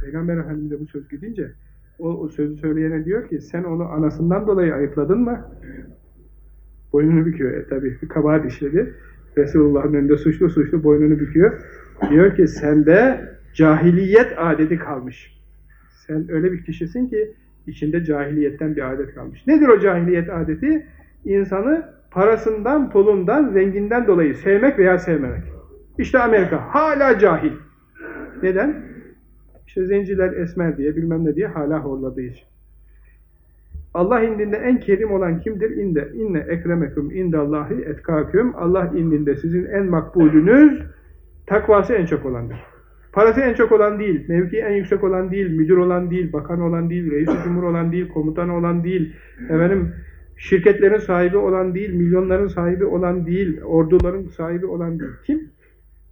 Speaker 1: Peygamber Efendimiz'e bu söz gidince o, o sözü söyleyene diyor ki sen onu anasından dolayı ayıpladın mı? Boynunu büküyor. E, tabi kabahat işledi. Resulullah'ın önünde suçlu suçlu boynunu büküyor. Diyor ki sende cahiliyet adeti kalmış. Sen öyle bir kişisin ki içinde cahiliyetten bir adet kalmış. Nedir o cahiliyet adeti? İnsanı parasından, pulundan, renginden dolayı sevmek veya sevmemek. İşte Amerika hala cahil. Neden? İşte zenciler esmer diye bilmem ne diye hala horladığı için. Allah indinde en kerim olan kimdir? İnde inne ekremekum indallahi etkaküm. Allah indinde sizin en makbulünüz takvası en çok olandır. Parası en çok olan değil, mevki en yüksek olan değil, müdür olan değil, bakan olan değil, reis cumhur olan değil, komutan olan değil, efendim şirketlerin sahibi olan değil, milyonların sahibi olan değil, orduların sahibi olan değil. Kim?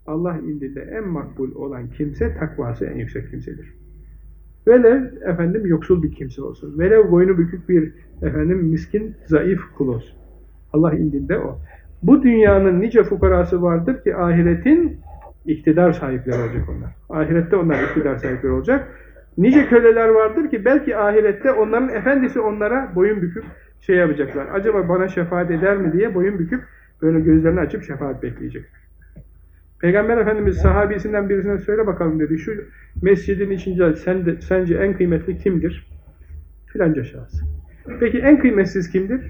Speaker 1: Allah indinde en makbul olan kimse takvası en yüksek kimsedir. Velev efendim yoksul bir kimse olsun. Velev boynu bükük bir efendim miskin, zayıf kul olsun. Allah indinde o. Bu dünyanın nice fukarası vardır ki ahiretin iktidar sahipleri olacak onlar. Ahirette onlar iktidar sahipleri olacak. Nice köleler vardır ki belki ahirette onların efendisi onlara boyun büküp şey yapacaklar. Acaba bana şefaat eder mi diye boyun büküp böyle gözlerini açıp şefaat bekleyecekler. Peygamber Efendimiz sahabisinden birisine söyle bakalım dedi. Şu mescidin içinde sen de, sence en kıymetli kimdir? Filanca şahıs. Peki en kıymetsiz kimdir?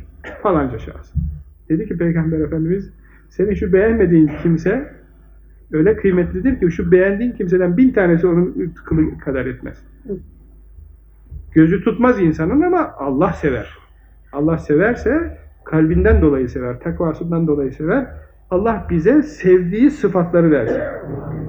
Speaker 1: Falanca şahıs. Dedi ki Peygamber Efendimiz senin şu beğenmediğin kimse öyle kıymetlidir ki şu beğendiğin kimseden bin tanesi onun kılı kadar etmez. Gözü tutmaz insanın ama Allah sever. Allah severse kalbinden dolayı sever, takvasından dolayı sever. Allah bize sevdiği sıfatları versin.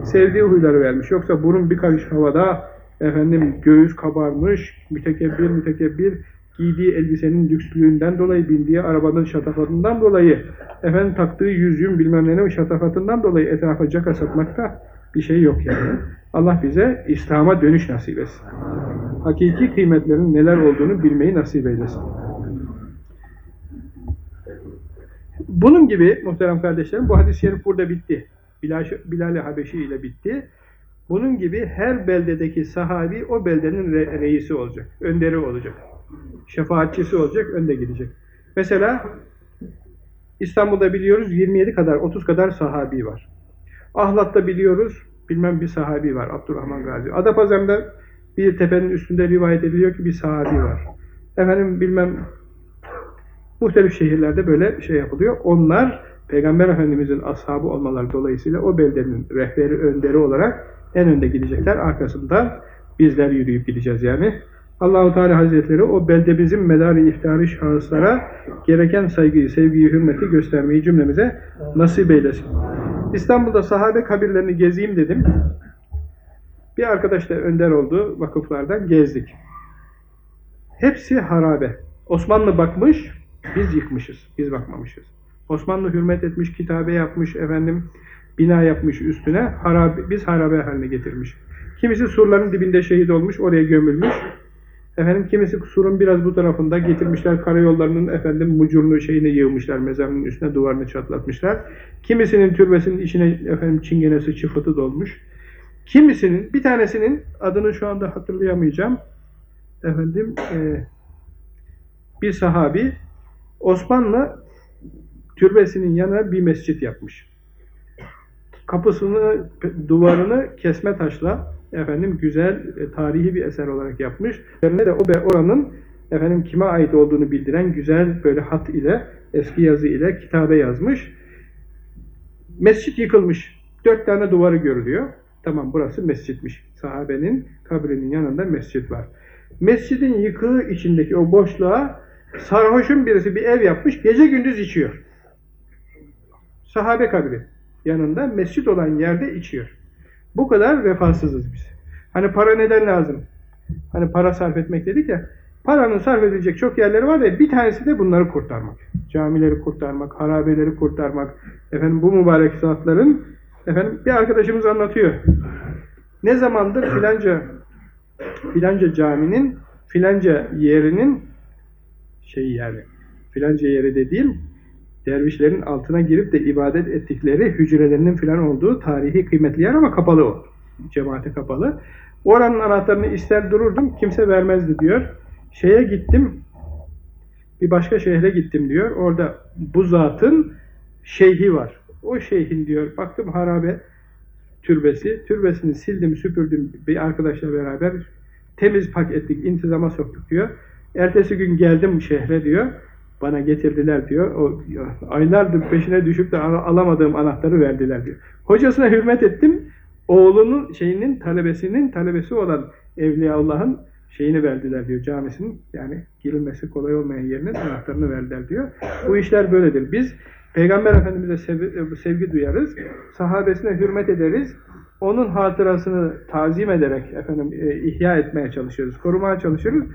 Speaker 1: Sevdiği huyları vermiş. Yoksa burun bir karış havada, efendim göğüs kabarmış, mütekebbir mütekebbir, giydiği elbisenin lükslüğünden dolayı, bindiği arabanın şatafatından dolayı, efendim taktığı yüzüğün bilmem ne şatafatından dolayı etrafa caka satmakta bir şey yok yani. Allah bize İslam'a dönüş nasip etsin. hakiki kıymetlerin neler olduğunu bilmeyi nasip eylesin. Bunun gibi muhterem kardeşlerim bu hadis-i şerif burada bitti. Bilal-i Habeşi ile bitti. Bunun gibi her beldedeki sahabi o beldenin re reisi olacak, önderi olacak. Şefaatçisi olacak, önde gidecek. Mesela İstanbul'da biliyoruz 27 kadar, 30 kadar sahabi var. Ahlat'ta biliyoruz bilmem bir sahabi var, Abdurrahman Gazi. Adapazarı'nda bir tepenin üstünde rivayet ediliyor ki bir sahabi var. Efendim bilmem muhtelif şehirlerde böyle şey yapılıyor. Onlar Peygamber Efendimiz'in ashabı olmaları dolayısıyla o beldenin rehberi, önderi olarak en önde gidecekler. Arkasından bizler yürüyüp gideceğiz yani. Allahu Teala Hazretleri o beldemizin medarı iftihari şahıslara gereken saygıyı, sevgiyi, hürmeti göstermeyi cümlemize nasip eylesin. İstanbul'da sahabe kabirlerini gezeyim dedim. Bir arkadaş da önder oldu vakıflardan gezdik. Hepsi harabe. Osmanlı bakmış, biz yıkmışız, biz bakmamışız. Osmanlı hürmet etmiş, kitabe yapmış, efendim bina yapmış üstüne, harabe, biz harabe haline getirmiş. Kimisi surların dibinde şehit olmuş, oraya gömülmüş. Efendim kimisi surun biraz bu tarafında getirmişler karayollarının efendim mucurunu şeyini yığmışlar mezarının üstüne duvarını çatlatmışlar. Kimisinin türbesinin içine efendim çingenesi çıfıtı dolmuş. Kimisinin bir tanesinin adını şu anda hatırlayamayacağım. Efendim e, bir sahabi Osmanlı türbesinin yanına bir mescit yapmış. Kapısını, duvarını kesme taşla efendim güzel, e, tarihi bir eser olarak yapmış. Üzerine de o oranın efendim kime ait olduğunu bildiren güzel böyle hat ile, eski yazı ile kitabe yazmış. Mescit yıkılmış. Dört tane duvarı görülüyor. Tamam burası mescitmiş. Sahabenin kabrinin yanında mescit var. Mescidin yıkığı içindeki o boşluğa sarhoşun birisi bir ev yapmış, gece gündüz içiyor. Sahabe kabri yanında mescit olan yerde içiyor. Bu kadar vefasızız biz. Hani para neden lazım? Hani para sarf etmek dedik ya, paranın sarf edilecek çok yerleri var ya, bir tanesi de bunları kurtarmak. Camileri kurtarmak, harabeleri kurtarmak, efendim bu mübarek zatların, efendim bir arkadaşımız anlatıyor. Ne zamandır filanca filanca caminin filanca yerinin şey yani filanca yeri dediğim dervişlerin altına girip de ibadet ettikleri hücrelerinin filan olduğu tarihi kıymetli yer ama kapalı o. Cemaate kapalı. Oranın anahtarını ister dururdum, kimse vermezdi diyor. Şeye gittim, bir başka şehre gittim diyor. Orada bu zatın şeyhi var. O şeyhin diyor, baktım harabe türbesi. Türbesini sildim, süpürdüm bir arkadaşla beraber. Temiz pak ettik, intizama soktuk diyor. Ertesi gün geldim şehre diyor bana getirdiler diyor. O aylardır peşine düşüp de alamadığım anahtarı verdiler diyor. Hocasına hürmet ettim. Oğlunun şeyinin talebesinin talebesi olan Evliya Allah'ın şeyini verdiler diyor camisinin. Yani girilmesi kolay olmayan yerinin anahtarını verdiler diyor. Bu işler böyledir. Biz Peygamber Efendimiz'e sevgi, sevgi duyarız. Sahabesine hürmet ederiz. Onun hatırasını tazim ederek efendim e, ihya etmeye çalışıyoruz. Korumaya çalışıyoruz.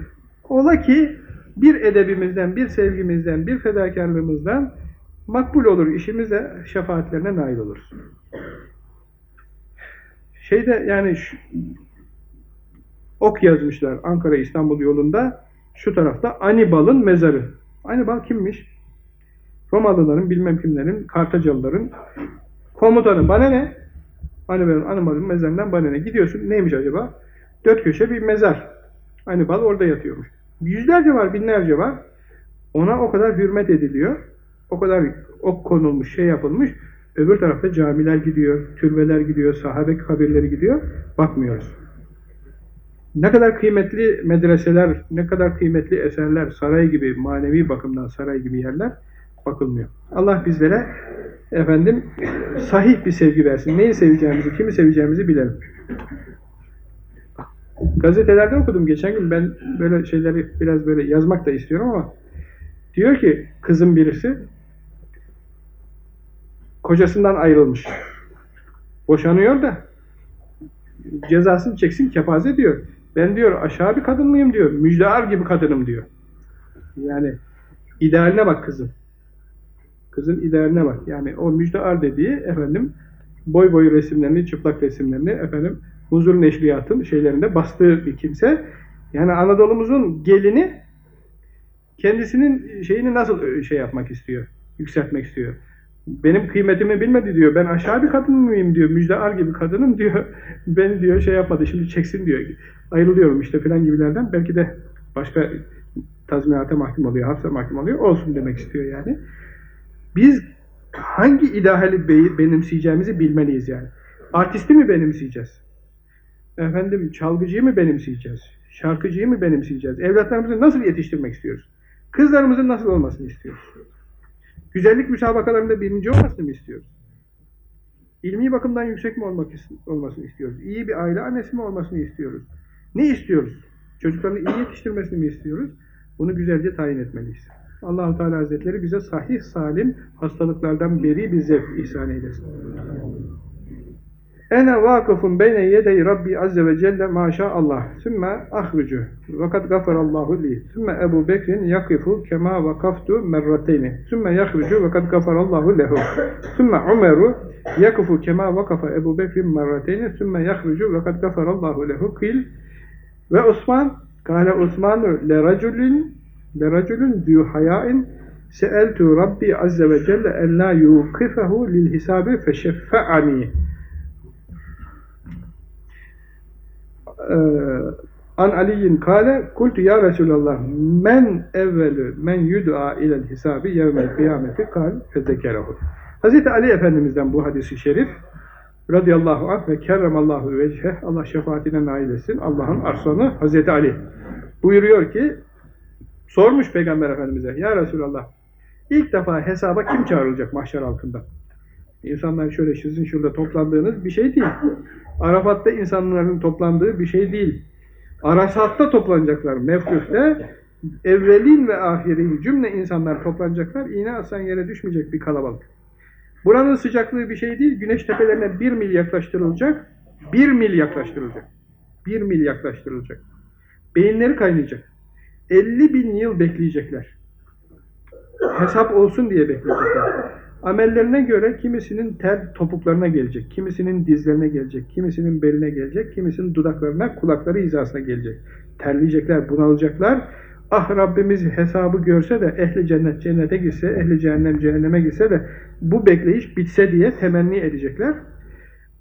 Speaker 1: Ola ki bir edebimizden, bir sevgimizden, bir fedakarlığımızdan makbul olur işimize, şefaatlerine nail oluruz. Şeyde yani şu, ok yazmışlar Ankara-İstanbul yolunda şu tarafta Anibal'ın mezarı. Anibal kimmiş? Romalıların, bilmem kimlerin, Kartacalıların komutanı. Bana ne? Anibal'ın Anibal'ın mezarından bana ne? Gidiyorsun. Neymiş acaba? Dört köşe bir mezar. Anibal orada yatıyormuş. Yüzlerce var, binlerce var. Ona o kadar hürmet ediliyor. O kadar ok konulmuş, şey yapılmış. Öbür tarafta camiler gidiyor, türbeler gidiyor, sahabe kabirleri gidiyor. Bakmıyoruz. Ne kadar kıymetli medreseler, ne kadar kıymetli eserler, saray gibi, manevi bakımdan saray gibi yerler bakılmıyor. Allah bizlere efendim sahih bir sevgi versin. Neyi seveceğimizi, kimi seveceğimizi bilelim. Gazetelerde okudum geçen gün. Ben böyle şeyleri biraz böyle yazmak da istiyorum ama diyor ki kızım birisi kocasından ayrılmış. Boşanıyor da cezasını çeksin kefaze diyor. Ben diyor aşağı bir kadın mıyım diyor. Müjdear gibi kadınım diyor. Yani idealine bak kızım. Kızın idealine bak. Yani o müjdear dediği efendim boy boy resimlerini, çıplak resimlerini efendim huzur neşriyatın şeylerinde bastığı bir kimse Yani Anadolu'muzun gelini kendisinin şeyini nasıl şey yapmak istiyor, yükseltmek istiyor. Benim kıymetimi bilmedi diyor. Ben aşağı bir kadın mıyım diyor. Müjdear gibi kadınım diyor. Beni diyor şey yapmadı şimdi çeksin diyor. Ayrılıyorum işte filan gibilerden. Belki de başka tazminata mahkum oluyor, hapse mahkum oluyor. Olsun demek istiyor yani. Biz hangi ideali benimseyeceğimizi bilmeliyiz yani. Artisti mi benimseyeceğiz? Efendim çalgıcıyı mı benimseyeceğiz? Şarkıcıyı mı benimseyeceğiz? Evlatlarımızı nasıl yetiştirmek istiyoruz? Kızlarımızın nasıl olmasını istiyoruz? Güzellik müsabakalarında birinci olmasını mı istiyoruz? İlmi bakımdan yüksek mi olmak olmasını istiyoruz? İyi bir aile annesi mi olmasını istiyoruz? Ne istiyoruz? Çocuklarını iyi yetiştirmesini mi istiyoruz? Bunu güzelce tayin etmeliyiz. Allahu Teala Hazretleri bize sahih salim hastalıklardan beri bir zevk ihsan eylesin. Ene vakıfun beyne yedey Rabbi Azze ve Celle maşallah. Sümme ahrucu. Vakat gafarallahu li. Sümme Ebu Bekrin yakifu kema vakaftu merrateyni. Sümme yahrucu vakat gafarallahu lehu. Sümme Umeru yakifu kema vakafa Ebu Bekrin merrateyni. Sümme yahrucu vakat gafarallahu lehu. Kil ve Osman kâle Osmanu le raculin le raculun zü hayain seeltu Rabbi Azze ve Celle en la yukifahu lil hisabi feşeffe'ani. An Aliyin kâle kultu ya Resulallah men evvelü men yud'a ilel hisabi yevmel kıyameti kal fezekerehu. Hazreti Ali Efendimiz'den bu hadisi şerif radıyallahu anh ve kerremallahu vecheh Allah şefaatine nail etsin. Allah'ın arslanı Hazreti Ali buyuruyor ki sormuş Peygamber Efendimiz'e ya Resulallah ilk defa hesaba kim çağrılacak mahşer altında? İnsanlar şöyle sizin şurada toplandığınız bir şey değil. Arafat'ta insanların toplandığı bir şey değil. Arasat'ta toplanacaklar. Mevkuf'te evvelin ve ahirin cümle insanlar toplanacaklar. İğne asan yere düşmeyecek bir kalabalık. Buranın sıcaklığı bir şey değil. Güneş tepelerine bir mil yaklaştırılacak. Bir mil yaklaştırılacak. Bir mil yaklaştırılacak. Beyinleri kaynayacak. 50 bin yıl bekleyecekler. Hesap olsun diye bekleyecekler. Amellerine göre kimisinin tel topuklarına gelecek, kimisinin dizlerine gelecek, kimisinin beline gelecek, kimisinin dudaklarına, kulakları hizasına gelecek. Terleyecekler, bunalacaklar. Ah Rabbimiz hesabı görse de ehli cennet cennete gitse, ehli cehennem cehenneme gitse de bu bekleyiş bitse diye temenni edecekler.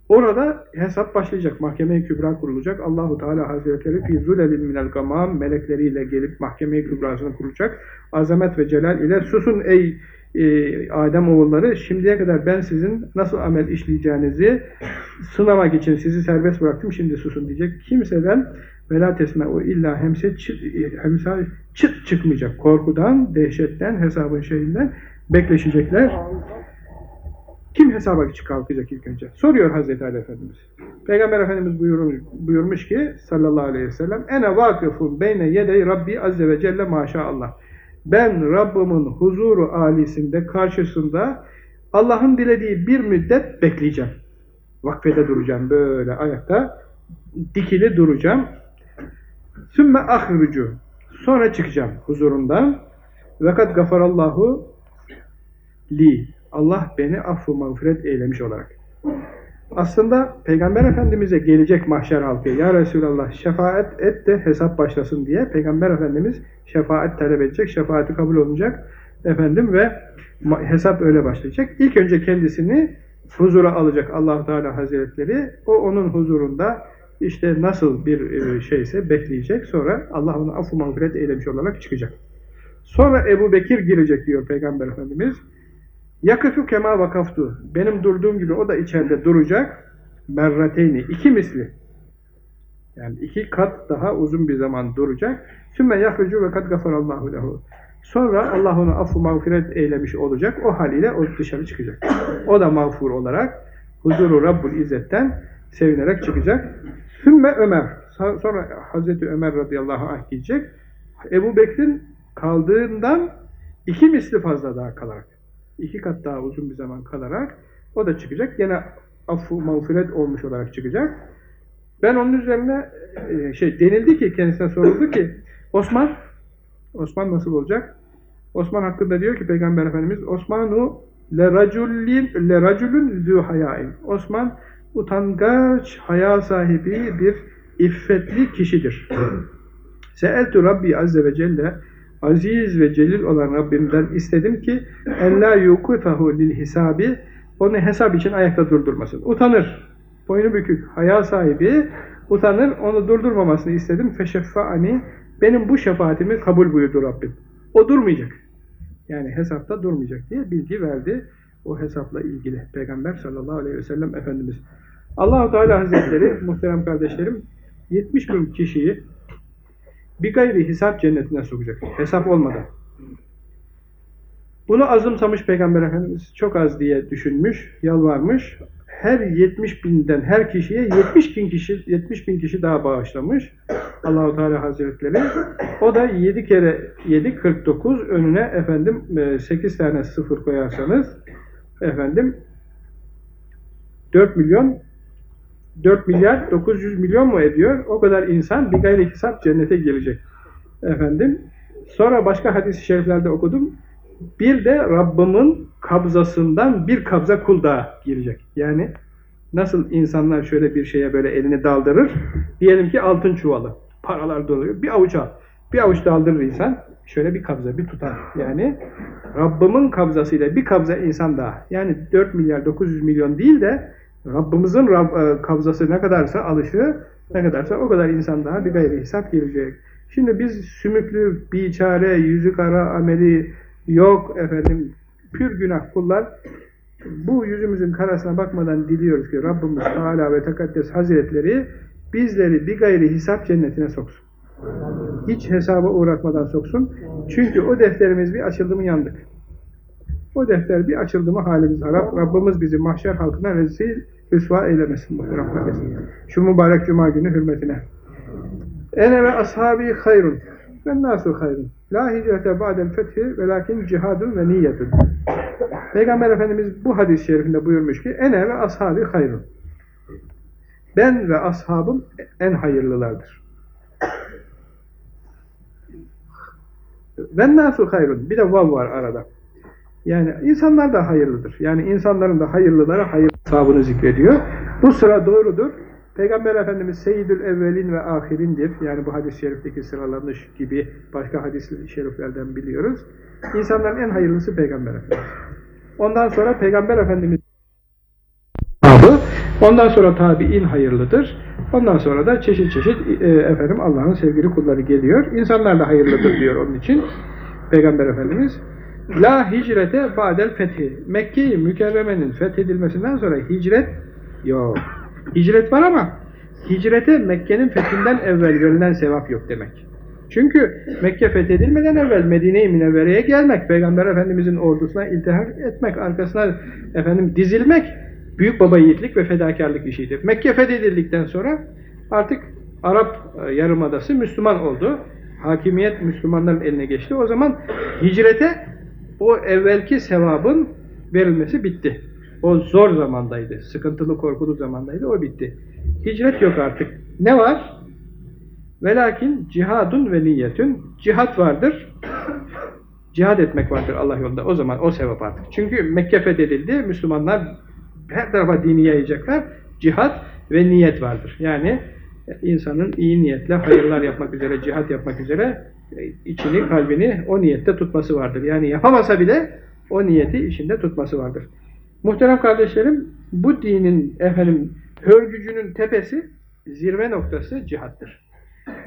Speaker 1: Orada hesap başlayacak. Mahkeme-i Kübra kurulacak. Allahu Teala Hazretleri fi zulelin minel gamam melekleriyle gelip mahkeme-i kübrasını kuracak. Azamet ve celal ile susun ey e, Adem oğulları şimdiye kadar ben sizin nasıl amel işleyeceğinizi sınamak için sizi serbest bıraktım şimdi susun diyecek. Kimseden vela tesme o illa hemse çıt, hemse çıt çıkmayacak. Korkudan, dehşetten, hesabın şeyinden bekleşecekler. Kim hesaba kalkacak ilk önce? Soruyor Hazreti Ali Efendimiz. Peygamber Efendimiz buyurmuş, buyurmuş ki sallallahu aleyhi ve sellem ene vakıfun beyne yedey Rabbi azze ve celle maşallah ben Rabbimin huzuru alisinde karşısında Allah'ın dilediği bir müddet bekleyeceğim. Vakfede duracağım böyle ayakta. Dikili duracağım. Sümme ahrucu. Sonra çıkacağım huzurundan. Vekat gafarallahu li. Allah beni affu mağfiret eylemiş olarak. Aslında Peygamber Efendimiz'e gelecek mahşer halkı, Ya Resulallah şefaat et de hesap başlasın diye Peygamber Efendimiz şefaat talep edecek, şefaati kabul olacak efendim ve hesap öyle başlayacak. İlk önce kendisini huzura alacak allah Teala Hazretleri, o onun huzurunda işte nasıl bir e, şeyse bekleyecek, sonra Allah onu affu mağfiret eylemiş olarak çıkacak. Sonra Ebu Bekir girecek diyor Peygamber Efendimiz. Yakıfü kema vakaftu. Benim durduğum gibi o da içeride duracak. Merrateyni. iki misli. Yani iki kat daha uzun bir zaman duracak. Sümme yahrucu ve kat gafarallahu lehu. Sonra Allah onu affu mağfiret eylemiş olacak. O haliyle o dışarı çıkacak. O da mağfur olarak huzuru Rabbul İzzet'ten sevinerek çıkacak. Sümme Ömer. Sonra Hazreti Ömer radıyallahu anh gidecek. Ebu Bekir'in kaldığından iki misli fazla daha kalarak iki kat daha uzun bir zaman kalarak o da çıkacak. Yine affu mağfiret olmuş olarak çıkacak. Ben onun üzerine e, şey denildi ki kendisine soruldu ki Osman Osman nasıl olacak? Osman hakkında diyor ki Peygamber Efendimiz Osmanu le raculin le raculun zu hayain. Osman utangaç haya sahibi bir iffetli kişidir. Seeltu Rabbi Azze ve Celle aziz ve celil olan Rabbimden istedim ki ella yukufahu lil hisabi onu hesap için ayakta durdurmasın. Utanır. Boynu bükük, haya sahibi utanır. Onu durdurmamasını istedim. Feşeffa'ani benim bu şefaatimi kabul buyurdu Rabbim. O durmayacak. Yani hesapta durmayacak diye bilgi verdi. O hesapla ilgili Peygamber sallallahu aleyhi ve sellem Efendimiz. Allahu Teala Hazretleri muhterem kardeşlerim 70 bin kişiyi bir gayri hesap cennetine sokacak. Hesap olmadan. Bunu azımsamış Peygamber Efendimiz çok az diye düşünmüş, yalvarmış. Her 70 binden her kişiye 70 bin kişi 70 bin kişi daha bağışlamış. Allahu Teala Hazretleri. O da 7 kere 7 49 önüne efendim 8 tane sıfır koyarsanız efendim 4 milyon 4 milyar 900 milyon mu ediyor? O kadar insan bir gayri hesap cennete girecek. Efendim. Sonra başka hadis-i şeriflerde okudum. Bir de Rabbimin kabzasından bir kabza kul daha girecek. Yani nasıl insanlar şöyle bir şeye böyle elini daldırır? Diyelim ki altın çuvalı. Paralar doluyor. Bir avuç al. Bir avuç daldırır insan. Şöyle bir kabza, bir tutar. Yani Rabbimin kabzasıyla bir kabza insan daha. Yani 4 milyar 900 milyon değil de Rabbimizin Rab, e, kabzası ne kadarsa alışı ne kadarsa o kadar insan daha bir gayri hesap gelecek. Şimdi biz sümüklü, biçare, yüzü kara, ameli yok efendim, pür günah kullar bu yüzümüzün karasına bakmadan diliyoruz ki Rabbimiz Teala ve Tekaddes Hazretleri bizleri bir gayri hesap cennetine soksun. Hiç hesaba uğratmadan soksun. Çünkü o defterimiz bir açıldı mı yandık. O defter bir açıldı mı halimiz harap. Rabbimiz bizi mahşer halkına rezil rüsva eylemesin muhterem kardeşim. Şu mübarek cuma günü hürmetine. Ene ve ashabi hayrun. Ve nasu hayrun. La hicrete ba'del fethi ve lakin cihadun ve niyetun. Peygamber Efendimiz bu hadis-i şerifinde buyurmuş ki ene ve ashabi hayrun. Ben ve ashabım en hayırlılardır. Ve nasu hayrun. Bir de vav var arada. Yani insanlar da hayırlıdır. Yani insanların da hayırlılara hayır sahabını zikrediyor. Bu sıra doğrudur. Peygamber Efendimiz Seyyidül Evvelin ve Ahirindir. Yani bu hadis-i şerifteki sıralanış gibi başka hadis-i şeriflerden biliyoruz. İnsanların en hayırlısı Peygamber Efendimiz. Ondan sonra Peygamber Efendimiz sahabı, ondan sonra tabi'in hayırlıdır. Ondan sonra da çeşit çeşit e, efendim Allah'ın sevgili kulları geliyor. İnsanlar da hayırlıdır diyor onun için Peygamber Efendimiz. La hicrete ba'del fethi. Mekke-i Mükerreme'nin fethedilmesinden sonra hicret yok. Hicret var ama hicrete Mekke'nin fethinden evvel verilen sevap yok demek. Çünkü Mekke fethedilmeden evvel Medine-i Münevvere'ye gelmek, Peygamber Efendimizin ordusuna iltihak etmek, arkasına efendim dizilmek büyük baba yiğitlik ve fedakarlık işidir. Mekke fethedildikten sonra artık Arap Yarımadası Müslüman oldu. Hakimiyet Müslümanların eline geçti. O zaman hicrete o evvelki sevabın verilmesi bitti. O zor zamandaydı. Sıkıntılı, korkulu zamandaydı. O bitti. Hicret yok artık. Ne var? Velakin cihadun ve niyetün. Cihat vardır. Cihad etmek vardır Allah yolunda. O zaman o sevap artık. Çünkü Mekke fethedildi. Müslümanlar her tarafa dini yayacaklar. Cihat ve niyet vardır. Yani insanın iyi niyetle hayırlar yapmak üzere, cihat yapmak üzere içini, kalbini o niyette tutması vardır. Yani yapamasa bile o niyeti içinde tutması vardır. Muhterem kardeşlerim, bu dinin efendim hörgücünün tepesi, zirve noktası cihattır.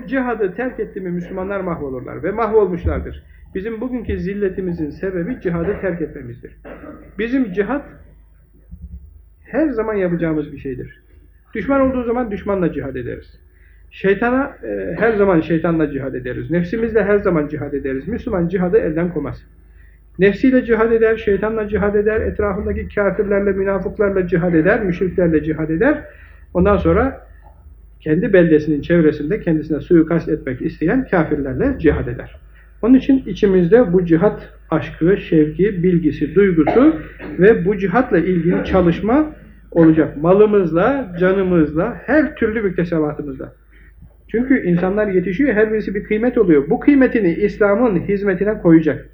Speaker 1: Cihadı terk etti mi Müslümanlar mahvolurlar ve mahvolmuşlardır. Bizim bugünkü zilletimizin sebebi cihadı terk etmemizdir. Bizim cihat her zaman yapacağımız bir şeydir. Düşman olduğu zaman düşmanla cihad ederiz. Şeytana e, her zaman şeytanla cihad ederiz. Nefsimizle her zaman cihad ederiz. Müslüman cihadı elden komaz. Nefsiyle cihad eder, şeytanla cihad eder, etrafındaki kafirlerle, münafıklarla cihad eder, müşriklerle cihad eder. Ondan sonra kendi beldesinin çevresinde kendisine suikast etmek isteyen kafirlerle cihad eder. Onun için içimizde bu cihat aşkı, şevki, bilgisi, duygusu ve bu cihatla ilgili çalışma olacak. Malımızla, canımızla, her türlü müktesebatımızla. Çünkü insanlar yetişiyor, her birisi bir kıymet oluyor. Bu kıymetini İslam'ın hizmetine koyacak.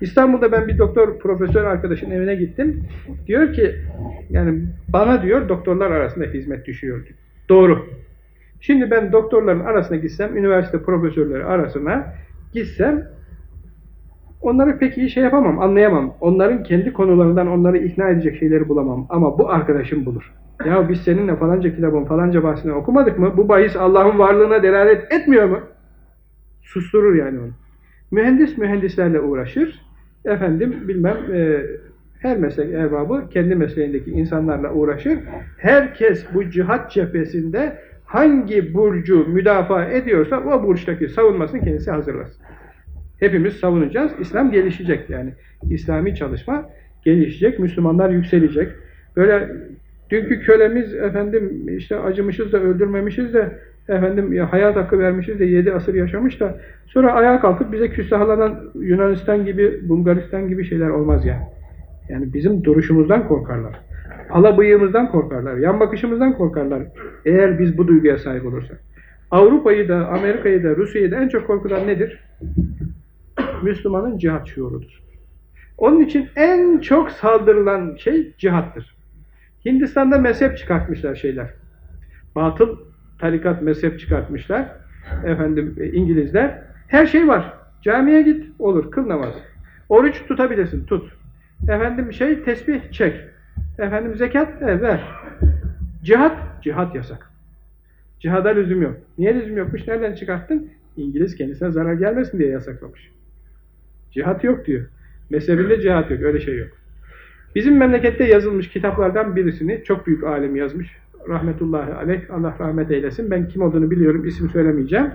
Speaker 1: İstanbul'da ben bir doktor, profesör arkadaşın evine gittim. Diyor ki, yani bana diyor doktorlar arasında hizmet düşüyor. Doğru. Şimdi ben doktorların arasına gitsem, üniversite profesörleri arasına gitsem, onları pek iyi şey yapamam, anlayamam. Onların kendi konularından onları ikna edecek şeyleri bulamam. Ama bu arkadaşım bulur. Ya biz seninle falanca kitabın falanca bahsini okumadık mı? Bu bahis Allah'ın varlığına delalet etmiyor mu? Susturur yani onu. Mühendis mühendislerle uğraşır. Efendim bilmem e, her meslek erbabı kendi mesleğindeki insanlarla uğraşır. Herkes bu cihat cephesinde hangi burcu müdafaa ediyorsa o burçtaki savunmasını kendisi hazırlasın. Hepimiz savunacağız. İslam gelişecek yani. İslami çalışma gelişecek. Müslümanlar yükselecek. Böyle dünkü kölemiz efendim işte acımışız da öldürmemişiz de efendim ya hayat hakkı vermişiz de yedi asır yaşamış da sonra ayağa kalkıp bize küstahlanan Yunanistan gibi Bulgaristan gibi şeyler olmaz yani. Yani bizim duruşumuzdan korkarlar. Ala bıyığımızdan korkarlar. Yan bakışımızdan korkarlar. Eğer biz bu duyguya sahip olursak. Avrupa'yı da, Amerika'yı da, Rusya'yı da en çok korkutan nedir? Müslümanın cihat şuurudur. Onun için en çok saldırılan şey cihattır. Hindistan'da mezhep çıkartmışlar şeyler. Batıl tarikat mezhep çıkartmışlar. Efendim e, İngilizler. Her şey var. Camiye git olur. Kıl namazı. Oruç tutabilirsin. Tut. Efendim şey tesbih çek. Efendim zekat e, ver. Cihat. Cihat yasak. Cihada lüzum yok. Niye lüzum yokmuş? Nereden çıkarttın? İngiliz kendisine zarar gelmesin diye yasaklamış. Cihat yok diyor. Mezhebinde cihat yok. Öyle şey yok. Bizim memlekette yazılmış kitaplardan birisini çok büyük alim yazmış. Rahmetullahi aleyh. Allah rahmet eylesin. Ben kim olduğunu biliyorum. isim söylemeyeceğim.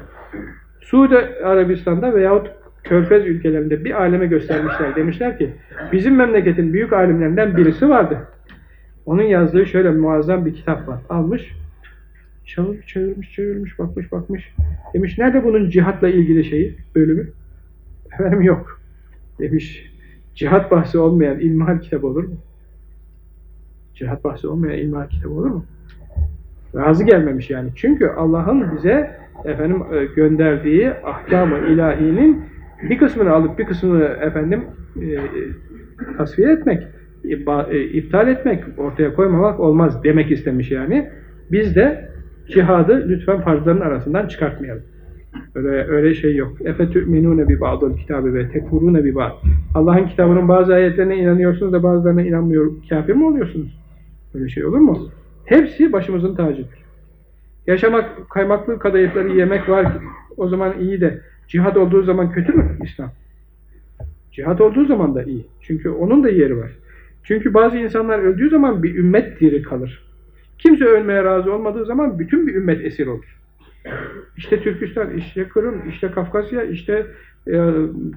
Speaker 1: Suudi Arabistan'da veyahut Körfez ülkelerinde bir aleme göstermişler. Demişler ki bizim memleketin büyük alimlerinden birisi vardı. Onun yazdığı şöyle muazzam bir kitap var. Almış. Çevirmiş, çevirmiş, çevirmiş, bakmış, bakmış. Demiş nerede bunun cihatla ilgili şeyi, bölümü? Efendim yok. Demiş cihat bahsi olmayan ilmihal kitabı olur mu? Cihat bahsi olmayan ilmihal kitabı olur mu? Razı gelmemiş yani. Çünkü Allah'ın bize efendim e, gönderdiği ahkam-ı ilahinin bir kısmını alıp bir kısmını efendim e, tasfiye etmek, e, iptal etmek, ortaya koymamak olmaz demek istemiş yani. Biz de cihadı lütfen farzların arasından çıkartmayalım. Öyle, öyle şey yok. اَفَتُؤْمِنُونَ بِبَعْضُ الْكِتَابِ ve tekfurune بِبَعْض Allah'ın kitabının bazı ayetlerine inanıyorsunuz da bazılarına inanmıyor. Kafir mi oluyorsunuz? Öyle şey olur mu? Hepsi başımızın tacıdır. Yaşamak, kaymaklı kadayıfları yemek var o zaman iyi de cihad olduğu zaman kötü mü İslam? Cihad olduğu zaman da iyi. Çünkü onun da yeri var. Çünkü bazı insanlar öldüğü zaman bir ümmet diri kalır. Kimse ölmeye razı olmadığı zaman bütün bir ümmet esir olur. İşte Türkistan, işte Kırım, işte Kafkasya, işte e,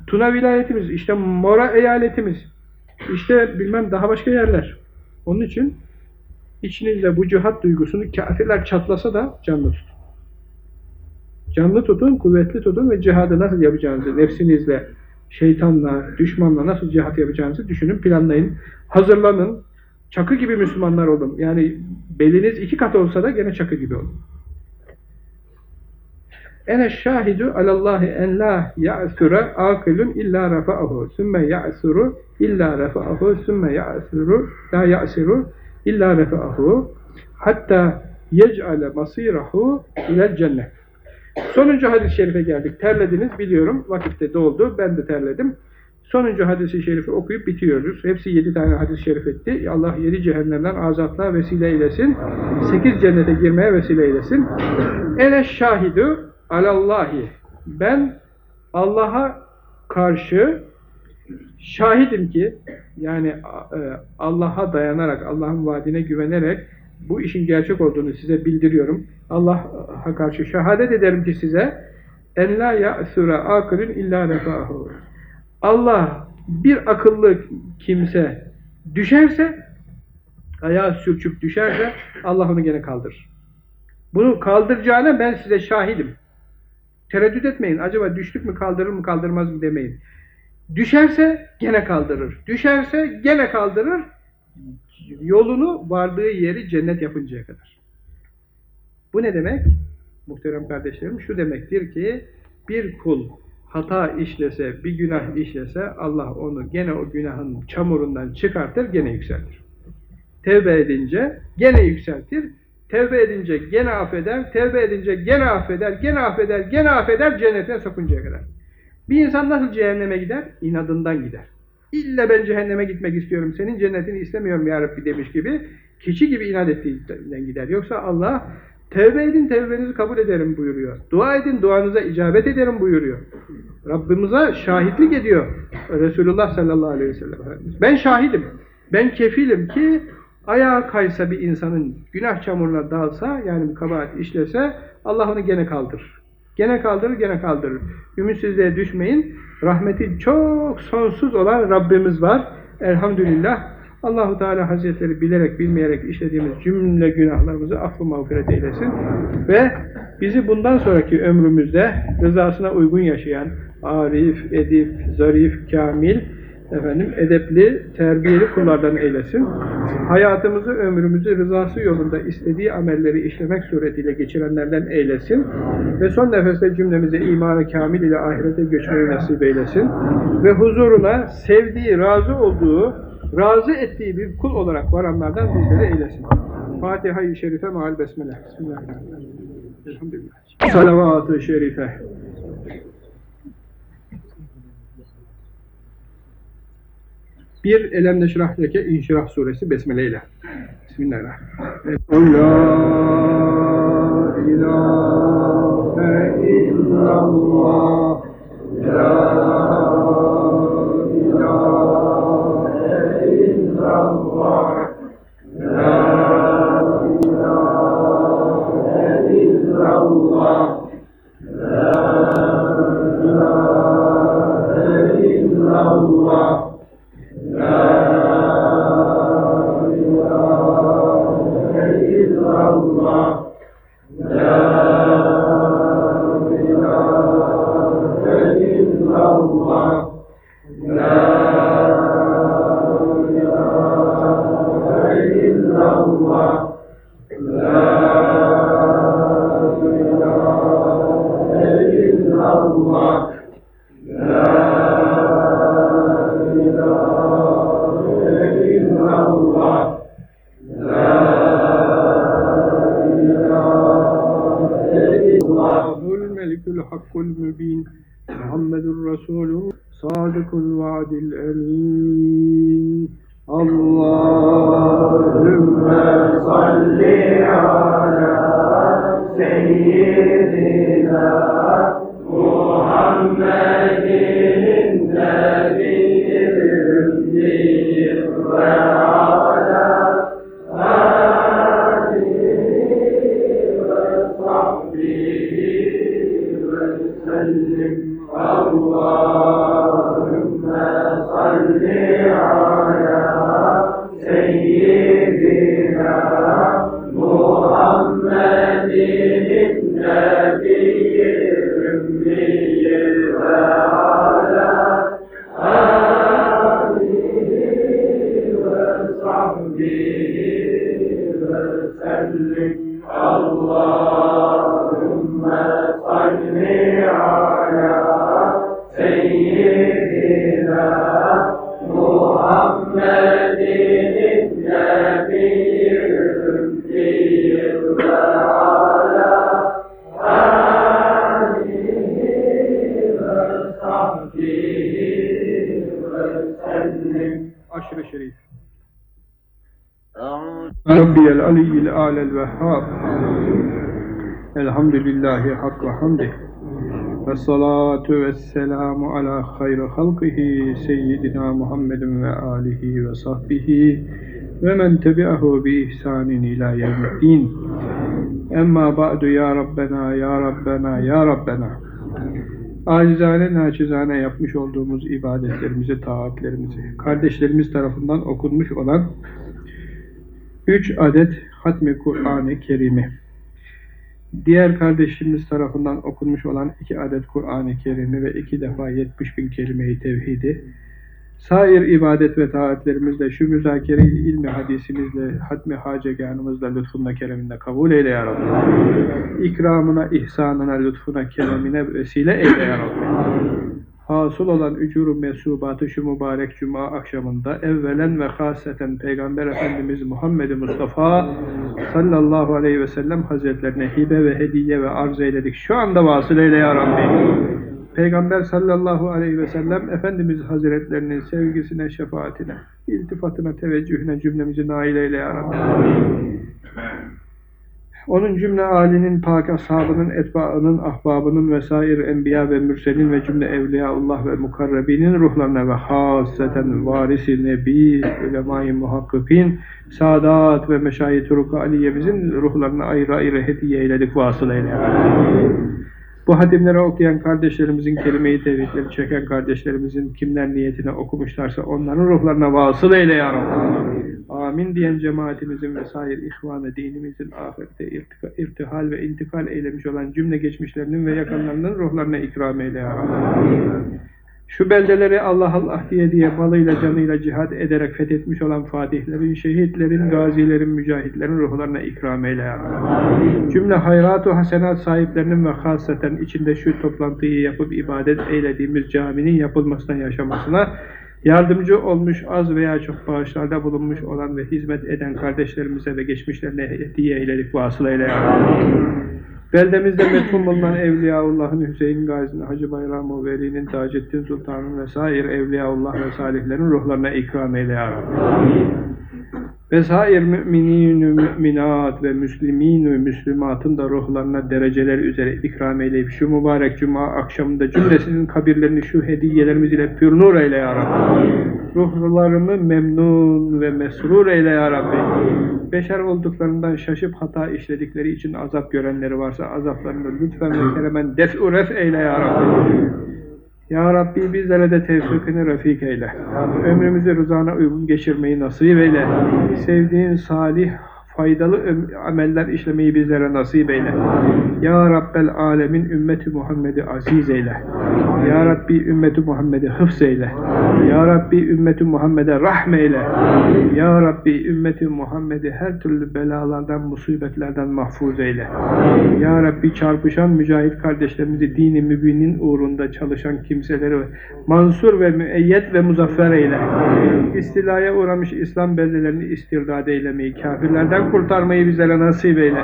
Speaker 1: Tuna vilayetimiz, işte Mora eyaletimiz, işte bilmem daha başka yerler. Onun için içinizde bu cihat duygusunu kafirler çatlasa da canlı tutun. Canlı tutun, kuvvetli tutun ve cihadı nasıl yapacağınızı nefsinizle, şeytanla, düşmanla nasıl cihat yapacağınızı düşünün, planlayın, hazırlanın. Çakı gibi Müslümanlar olun. Yani beliniz iki kat olsa da gene çakı gibi olun. Ene şahidu alallahi en la ya'sura akilun illa rafa'ahu sümme ya'suru illa rafa'ahu sümme ya'suru la ya'siru illa rafa'ahu hatta yec'ale masirahu ile cennet. Sonuncu hadis-i şerife geldik. Terlediniz biliyorum. Vakitte doldu. Ben de terledim. Sonuncu hadisi şerifi okuyup bitiyoruz. Hepsi yedi tane hadis-i şerif etti. Allah yedi cehennemden azatlığa vesile eylesin. Sekiz cennete girmeye vesile eylesin. Ele şahidu alallahi. Ben Allah'a karşı şahidim ki yani e, Allah'a dayanarak, Allah'ın vaadine güvenerek bu işin gerçek olduğunu size bildiriyorum. Allah'a karşı şehadet ederim ki size en la ya'sura akılün illa refahu. Allah bir akıllı kimse düşerse ayağı sürçüp düşerse Allah onu gene kaldırır. Bunu kaldıracağına ben size şahidim. Tereddüt etmeyin. Acaba düştük mü kaldırır mı kaldırmaz mı demeyin. Düşerse gene kaldırır. Düşerse gene kaldırır. Yolunu vardığı yeri cennet yapıncaya kadar. Bu ne demek? Muhterem kardeşlerim şu demektir ki bir kul hata işlese, bir günah işlese Allah onu gene o günahın çamurundan çıkartır, gene yükseltir. Tevbe edince gene yükseltir. Tevbe edince gene affeder, tevbe edince gene affeder, gene affeder, gene affeder, cennetine sokuncaya kadar. Bir insan nasıl cehenneme gider? İnadından gider. İlla ben cehenneme gitmek istiyorum, senin cennetini istemiyorum ya Rabbi demiş gibi, kişi gibi inat ettiğinden gider. Yoksa Allah, tevbe edin, tevbenizi kabul ederim buyuruyor. Dua edin, duanıza icabet ederim buyuruyor. Rabbimize şahitlik ediyor Resulullah sallallahu aleyhi ve sellem. Ben şahidim, ben kefilim ki, ayağa kaysa bir insanın günah çamuruna dalsa, yani bir kabahat işlese, Allah onu gene kaldırır. Gene kaldırır, gene kaldırır. Ümitsizliğe düşmeyin. Rahmeti çok sonsuz olan Rabbimiz var. Elhamdülillah. Allahu Teala Hazretleri bilerek bilmeyerek işlediğimiz cümle günahlarımızı affı mağfiret eylesin ve bizi bundan sonraki ömrümüzde rızasına uygun yaşayan arif, edip, zarif, kamil, efendim edepli, terbiyeli kullardan eylesin. Hayatımızı, ömrümüzü rızası yolunda istediği amelleri işlemek suretiyle geçirenlerden eylesin. Ve son nefeste cümlemize imanı kamil ile ahirete göçmeyi nasip eylesin. Ve huzuruna sevdiği, razı olduğu, razı ettiği bir kul olarak varanlardan bizleri eylesin. Fatiha-i Şerife maal besmele. Bismillahirrahmanirrahim. Salavat-ı Şerife. Bir Elem Neşrah Leke İnşirah Suresi Besmele ile. Bismillahirrahmanirrahim. La ilahe illallah La ilahe illallah La ilahe Esselatu vesselamu ala hayri halkihi seyyidina Muhammedin ve alihi ve sahbihi ve men tebi'ahu bi ihsanin ila yevmiddin. Emma ba'du ya Rabbena, ya Rabbena, ya Rabbena. Acizane, naçizane yapmış olduğumuz ibadetlerimizi, taatlerimizi, kardeşlerimiz tarafından okunmuş olan üç adet hatmi Kur'an-ı Kerim'i diğer kardeşimiz tarafından okunmuş olan iki adet Kur'an-ı Kerim'i ve iki defa 70 bin kelime-i tevhidi, sair ibadet ve taatlerimizle, şu müzakere ilmi hadisimizle, hatmi haceganımızla, lütfunla, kereminle kabul eyle ya Rabbi. İkramına, ihsanına, lütfuna, keremine vesile eyle ya Rabbi. Hasıl olan ücuru mesubatı şu mübarek cuma akşamında evvelen ve haseten Peygamber Efendimiz Muhammed Mustafa sallallahu aleyhi ve sellem hazretlerine hibe ve hediye ve arz eyledik. Şu anda vasıl eyle ya Rabbi. Peygamber sallallahu aleyhi ve sellem Efendimiz Hazretlerinin sevgisine, şefaatine, iltifatına, teveccühüne cümlemizi nail eyle ya Rabbi. Onun cümle âlinin, pak ashabının, etbaının, ahbabının vesair enbiya ve mürselin ve cümle evliyaullah ve mukarrebinin ruhlarına ve haseten varisi nebi, ulema-i muhakkikin, saadat ve meşayih turuk aliyemizin ruhlarına ayrı ayrı hediye eyledik, vasıl eyle. Bu hadimleri okuyan kardeşlerimizin kelime-i tevhidleri çeken kardeşlerimizin kimler niyetine okumuşlarsa onların ruhlarına vasıl eyle ya Rabbi. Amin diyen cemaatimizin vesaire ihvanı dinimizin ahirette irtika, irtihal ve intikal eylemiş olan cümle geçmişlerinin ve yakınlarının ruhlarına ikram eyle ya Rabbi. Şu beldeleri Allah Allah diye diye malıyla canıyla cihad ederek fethetmiş olan fatihlerin, şehitlerin, gazilerin, mücahitlerin ruhlarına ikram eyle ya Rabbi. Cümle hayrat-ı hasenat sahiplerinin ve hasaten içinde şu toplantıyı yapıp ibadet eylediğimiz caminin yapılmasına yaşamasına yardımcı olmuş az veya çok bağışlarda bulunmuş olan ve hizmet eden kardeşlerimize ve geçmişlerine hediye eyledik vasıl eyle ya Rabbi. Beldemizde metfun bulunan Evliyaullah'ın, Hüseyin Gazi'nin, Hacı Bayram-ı Veli'nin, Taceddin Sultan'ın vesaire Evliyaullah ve salihlerin ruhlarına ikram eyle ya Rabbi. Vesair müminin müminat ve müslimin ve müslümatın da ruhlarına dereceler üzere ikram eyleyip şu mübarek cuma akşamında cümlesinin kabirlerini şu hediyelerimiz ile pür nur eyle ya Rabbi. Ruhlarını memnun ve mesrur eyle ya Rabbi. Beşer olduklarından şaşıp hata işledikleri için azap görenleri varsa azaplarını lütfen ve keremen def'u ref eyle ya Rabbi. Ya Rabbi bizlere de tevfikini refik eyle. Ömrümüzü rızana uygun geçirmeyi nasip eyle. Sevdiğin salih, faydalı ameller işlemeyi bizlere nasip eyle. Ya Rabbel alemin ümmeti Muhammed'i aziz eyle. Ya Rabbi ümmeti Muhammed'i hıfz eyle. Ya Rabbi ümmeti Muhammed'e rahme eyle. Ya Rabbi ümmeti Muhammed'i her türlü belalardan, musibetlerden mahfuz eyle. Ya Rabbi çarpışan mücahit kardeşlerimizi dini mübinin uğrunda çalışan kimseleri mansur ve müeyyet ve muzaffer eyle. İstilaya uğramış İslam beldelerini istirdad eylemeyi, kafirlerden kurtarmayı bizlere nasip eyle.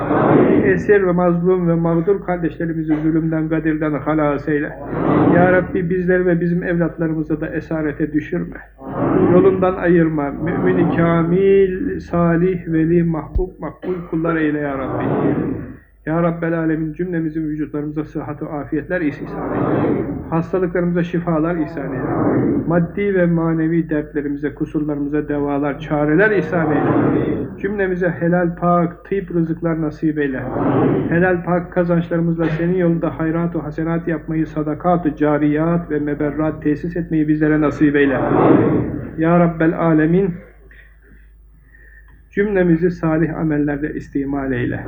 Speaker 1: Esir ve mazlum ve mağdur kardeşlerimizi zulümden, gadirden halas eyle. Ya Rabbi bizleri ve bizim evlatlarımızı da esarete düşürme. Yolundan ayırma. Mümin-i kamil, salih, veli, mahbub, makbul kullar eyle ya Rabbi. Ya Rabbel Alemin cümlemizin vücutlarımıza sıhhat afiyetler ihsan eyle. Hastalıklarımıza şifalar ihsan eyle. Maddi ve manevi dertlerimize, kusurlarımıza devalar, çareler ihsan eyle. Cümlemize helal, pak, tıp rızıklar nasip eyle. Helal, pak kazançlarımızla senin yolunda hayrat-ı hasenat yapmayı, sadakat-ı cariyat ve meberrat tesis etmeyi bizlere nasip eyle. Ya Rabbel Alemin cümlemizi salih amellerde istimal eyle.